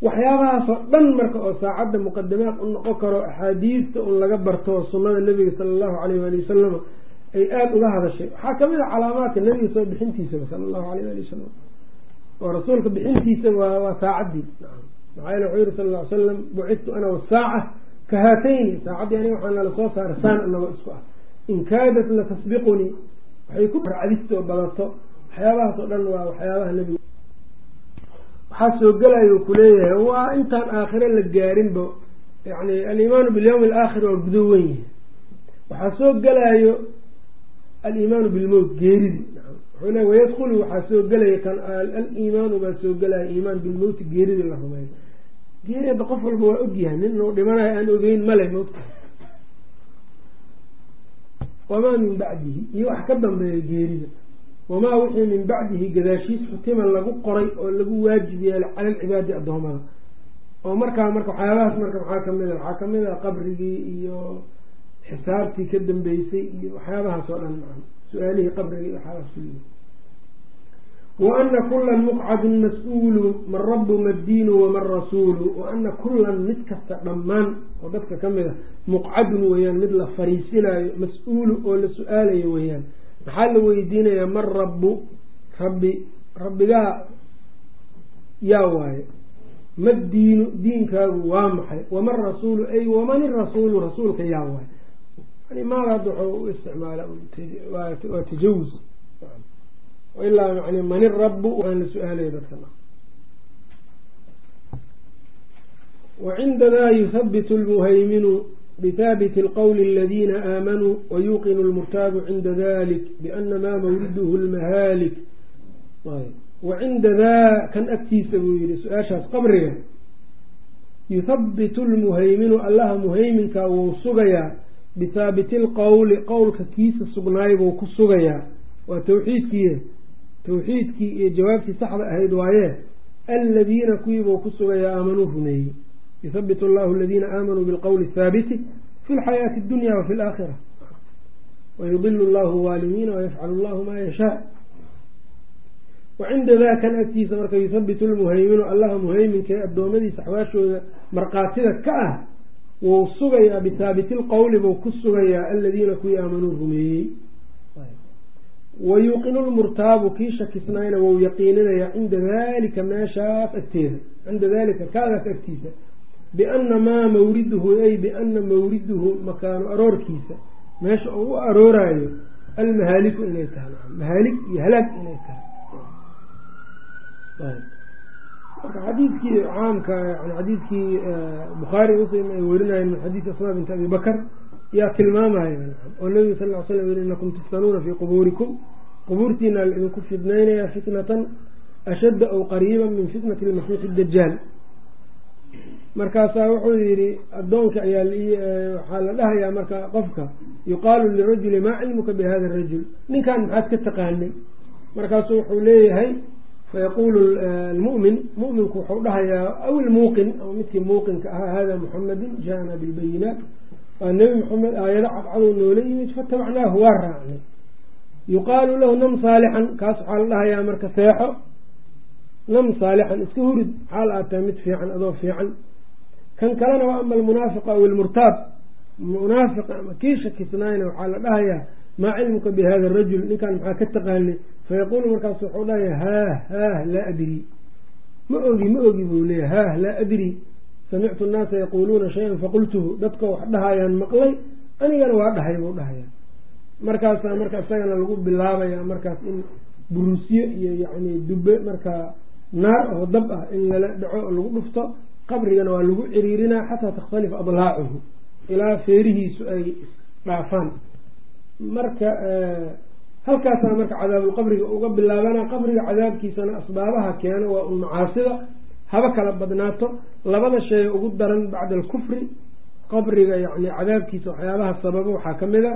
waxyaabahaasoo dhan marka oo saacadda muqadamaad u noqon karo axaadiista un laga barto sunnada nebiga sala allahu alayh waali wasalam ay aada uga hadashay. Waxaa ka mid a calaamaadka nebiga soo bixintiisaba sala allahu alayh ali wasalam oo rasuulka bixintiisa waa saacaddii maxaa yele wuxuu yihi sal ll salam bucidtu ana wasaaca ka haatayni. Saacaddii aniga waxaa nala soo saara saan anagoo isku ah. In kaadat la tasbiqunii waxay ku cadistoo badato. Waxyaabahaas dhan waa waxyaabaha nebiga waxaa soo gelayo kuleeyahay waa intaan aakhiro la gaarinba yani alimaanu bilyawmi alaakhir waa gudo wen yahay. Waxaa soo gelayo alimaanu bilmowt geeridi. Wuxuu le wayadkulu waxaa soo gelaya kan alimaanu baa soo gelaya iimaan bilmowti geeridi la rumeeyo geeri hadda qof walba waa ogyahay nin inuu dhimanayo aan ogeyn male moogta wamaa min bacdihi iyo wax ka dambeeya geerida wamaa wixii min bacdihi gadaashiis xutiman lagu qoray oo lagu waajib yeelay cala alcibaadi addoomada oo markaa marka waxyaabahaas marka maxaa ka mid a waxaa ka mid a qabrigii iyo xisaabtii ka dambeysay iyo waxyaabahaas oo dhan maa su'aalihii qabriga iyo waxyaabahaas kulli wa ana kulan muqcadun mas'uulu man rabu maddiinu waman rasuulu wa ana kulan mid kasta dhammaan oo dadka ka mid a muqcadun weeyaan mid la fariisinayo mas'uulu oo la su'aalayo weeyaan maxaa la weydiinayaa man rabbu rabbi rabbigaa? Yaa waaye. Ma diinu diinkaagu waa maxay? Waman rasuulu ay waman irasuulu rasuulka yaa waaye. Yani maada hadda u isticmaala waa tajawuz. Ilaa yani man irabu waan la su'aalaya dadka wacindanaa yuhabitu lmuhayminu bhaabiti اlqowli اladina aamanuu wayuqinu lmurtaabu cinda dalik biana maa mawriduhu lmahaalik wacinda daa kan agtiisa buu yihi su'aashaas qabriga yuhabitu lmuhayminu allaha muhayminka wuu sugayaa bithaabiti lqowli qowlka kiisa sugnaay buu ku sugayaa waa tawxiidkii tawxiidkii iyo jawaabtii saxda ahayd waaye aladiina kuwiibuu ku sugayaa aamanuu rumeeyey yuhabitu allahu aladiina aamanuu bilqowli athaabiti fi lxayaati addunya wafi alaakhira wayudilu allahu waalimiina wayafcalu allahu maa yashaa wacinda daa kan agtiisa marka yuhabitu lmuhayminu allaha muhayminka ee addoommadiisa axwaashooda markhaatida ka ah wuu sugayaa bithaabiti lqowli buu ku sugayaa aladiina kuwii aamanuu rumeeyey wayuuqinu lmurtaabu kii shakisnayna wou yaqiininayaa cinda dalika meeshaas agteeda cinda dalika kaagaas agtiisa biana maa mawriduhu ay biana mawriduhu makaanu aroorkiisa meesha uu u arooraayo almahaaliku inay tahay mahaalig iyo halaag inay tahay marka xadiidkii caamka yani xadiidkii bukhaari muslim ay werinayeen min xadiisi asmaa binti abi bakr yaa tilmaamaya oo nabiga sal ly slam yii inakum tuftanuuna fii qubuurikum qubuurtiina laidinku fidnaynaya fitnatan ashadda aw qariiba min fitnati lmasiixi dajaal markaasaa wuxuu yihi addoonka ayaa waxaa la dhahayaa marka qofka yuqaalu lirajuli maa cilmuka bi hada rajul? Ninkan maxaad ka taqaanay? Markaasuu wuxuu leeyahay fayaquulu lmu'min mu'minku wuxuu dhahayaa aw ilmuuqin ama midkii muuqinka ahaa hada muxamadin jaana bilbayinaat waa nebi maxamed aayado cadcadow noola yimid fatabacnaahu waa raacnay. Yuqaalu lahu nam saalixan kaas waxaa la dhahayaa marka seexo. Nam saalixan iska hurid maxaa la aatahay mid fiican adoo fiican kan kalena waa ama almunaafiq aw ilmurtaab munaafiqa ama kii shakisnaayna waxaa la dhahayaa maa cilmuka bi hada arajul ninkan maxaa ka taqaanay fayaquulu markaas wuxuu dhahayaa haah haah laa adri. Ma ogi ma ogi buu leeyahy haah laa adri. Samictu annaasa yaquuluuna shay-an faqultuhu dadka wax dhahayaan maqlay anigana waa dhahay buu dhahaya markaasaa marka isagana lagu bilaabaya markaas in buruusyo iyo yacni dube markaa naar oo dab ah in lala dhaco oo lagu dhufto qabrigana waa lagu ciriirinaa xataa takhtalifa adlaacuhu ilaa feerihiisu ay dhaafaan. Marka halkaasaa marka cadaabulqabriga uga bilaabana qabriga cadaabkiisana asbaabaha keena waa un macaasida haba kala badnaato. Labada shay ugu daran bacda alkufri qabriga yani cadaabkiisa waxyaabaha sababa waxaa ka mid a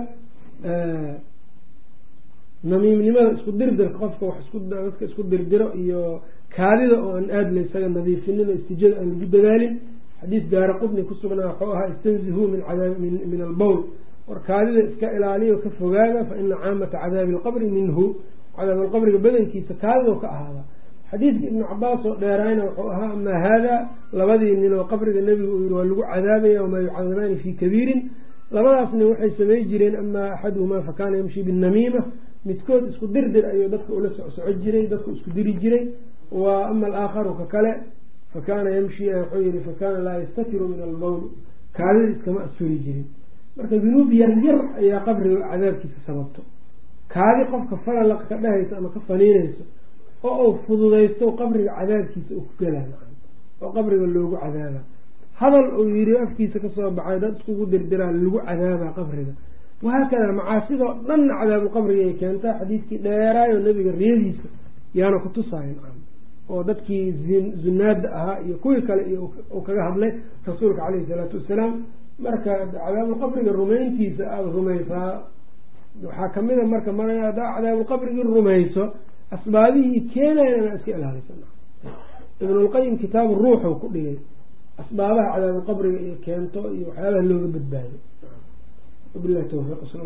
namiimnimada isku dirdirka qofka wax dadka isku dirdiro iyo kaadida oo aan aada la isaga nadiifinin oo istijada aan lagu dadaalin xadiis daara qudni kusugnaa waxuu ahaa istanzihuu min albowl war kaadida iska ilaaliyo ka fogaada fa ina caamata cadaabi alqabri minhu cadaabalqabriga badankiisa kaadidoo ka ahaada. Xadiidka ibnu cabaas oo dheeraayna wuxuu ahaa amaa haada labadii nin oo qabriga nebigu uu yihi waa lagu cadaabaya wamaa yucadabaani fii kabiirin. Labadaas nin waxay samay jireen amaa axaduhumaa fakaana yamshi binamiima midkood isku dirdir ayuu dadka ula socsoco jiray dadku isku diri jiray wa ama alaakharu ka kale fakaana yamshi wuxuu yihi fakaana laa yastatiru min albowl kaadida iskama asfuri jirin. Marka dunuub yar yar ayaa qabriga cadaabkiisa sababto. Kaadi qofka falalaq ka dhehaysa ama ka faniinayso oo uu fududaysto qabriga cadaabkiisa uu ku gelaa oo qabriga loogu cadaaba. Hadal uu yiri afkiisa ka soo baxay dad iskugu dirdiraa lagu cadaabaa qabriga. Wahaakada macaasidoo dhanna cadaabulqabriga ay keentaa xadiidkii dheeraayo nebiga riyadiisa yaana kutusaayan oo dadkii zunaada ahaa iyo kuwii kale uu kaga hadlay rasuulka caleyhi salaatu wasalaam. Marka cadaabulqabriga rumayntiisa aada rumaysaa waxaa kamida marka mar haddaa cadaabulqabrigii rumayso asbaabihii keenayan inaa iska ilaalisa ibnulqayim kitaabu ruuxu ku dhigay asbaabaha cadaabulqabriga iyo keento iyo waxyaabaha looga badbaado wabilahi towfiiq sal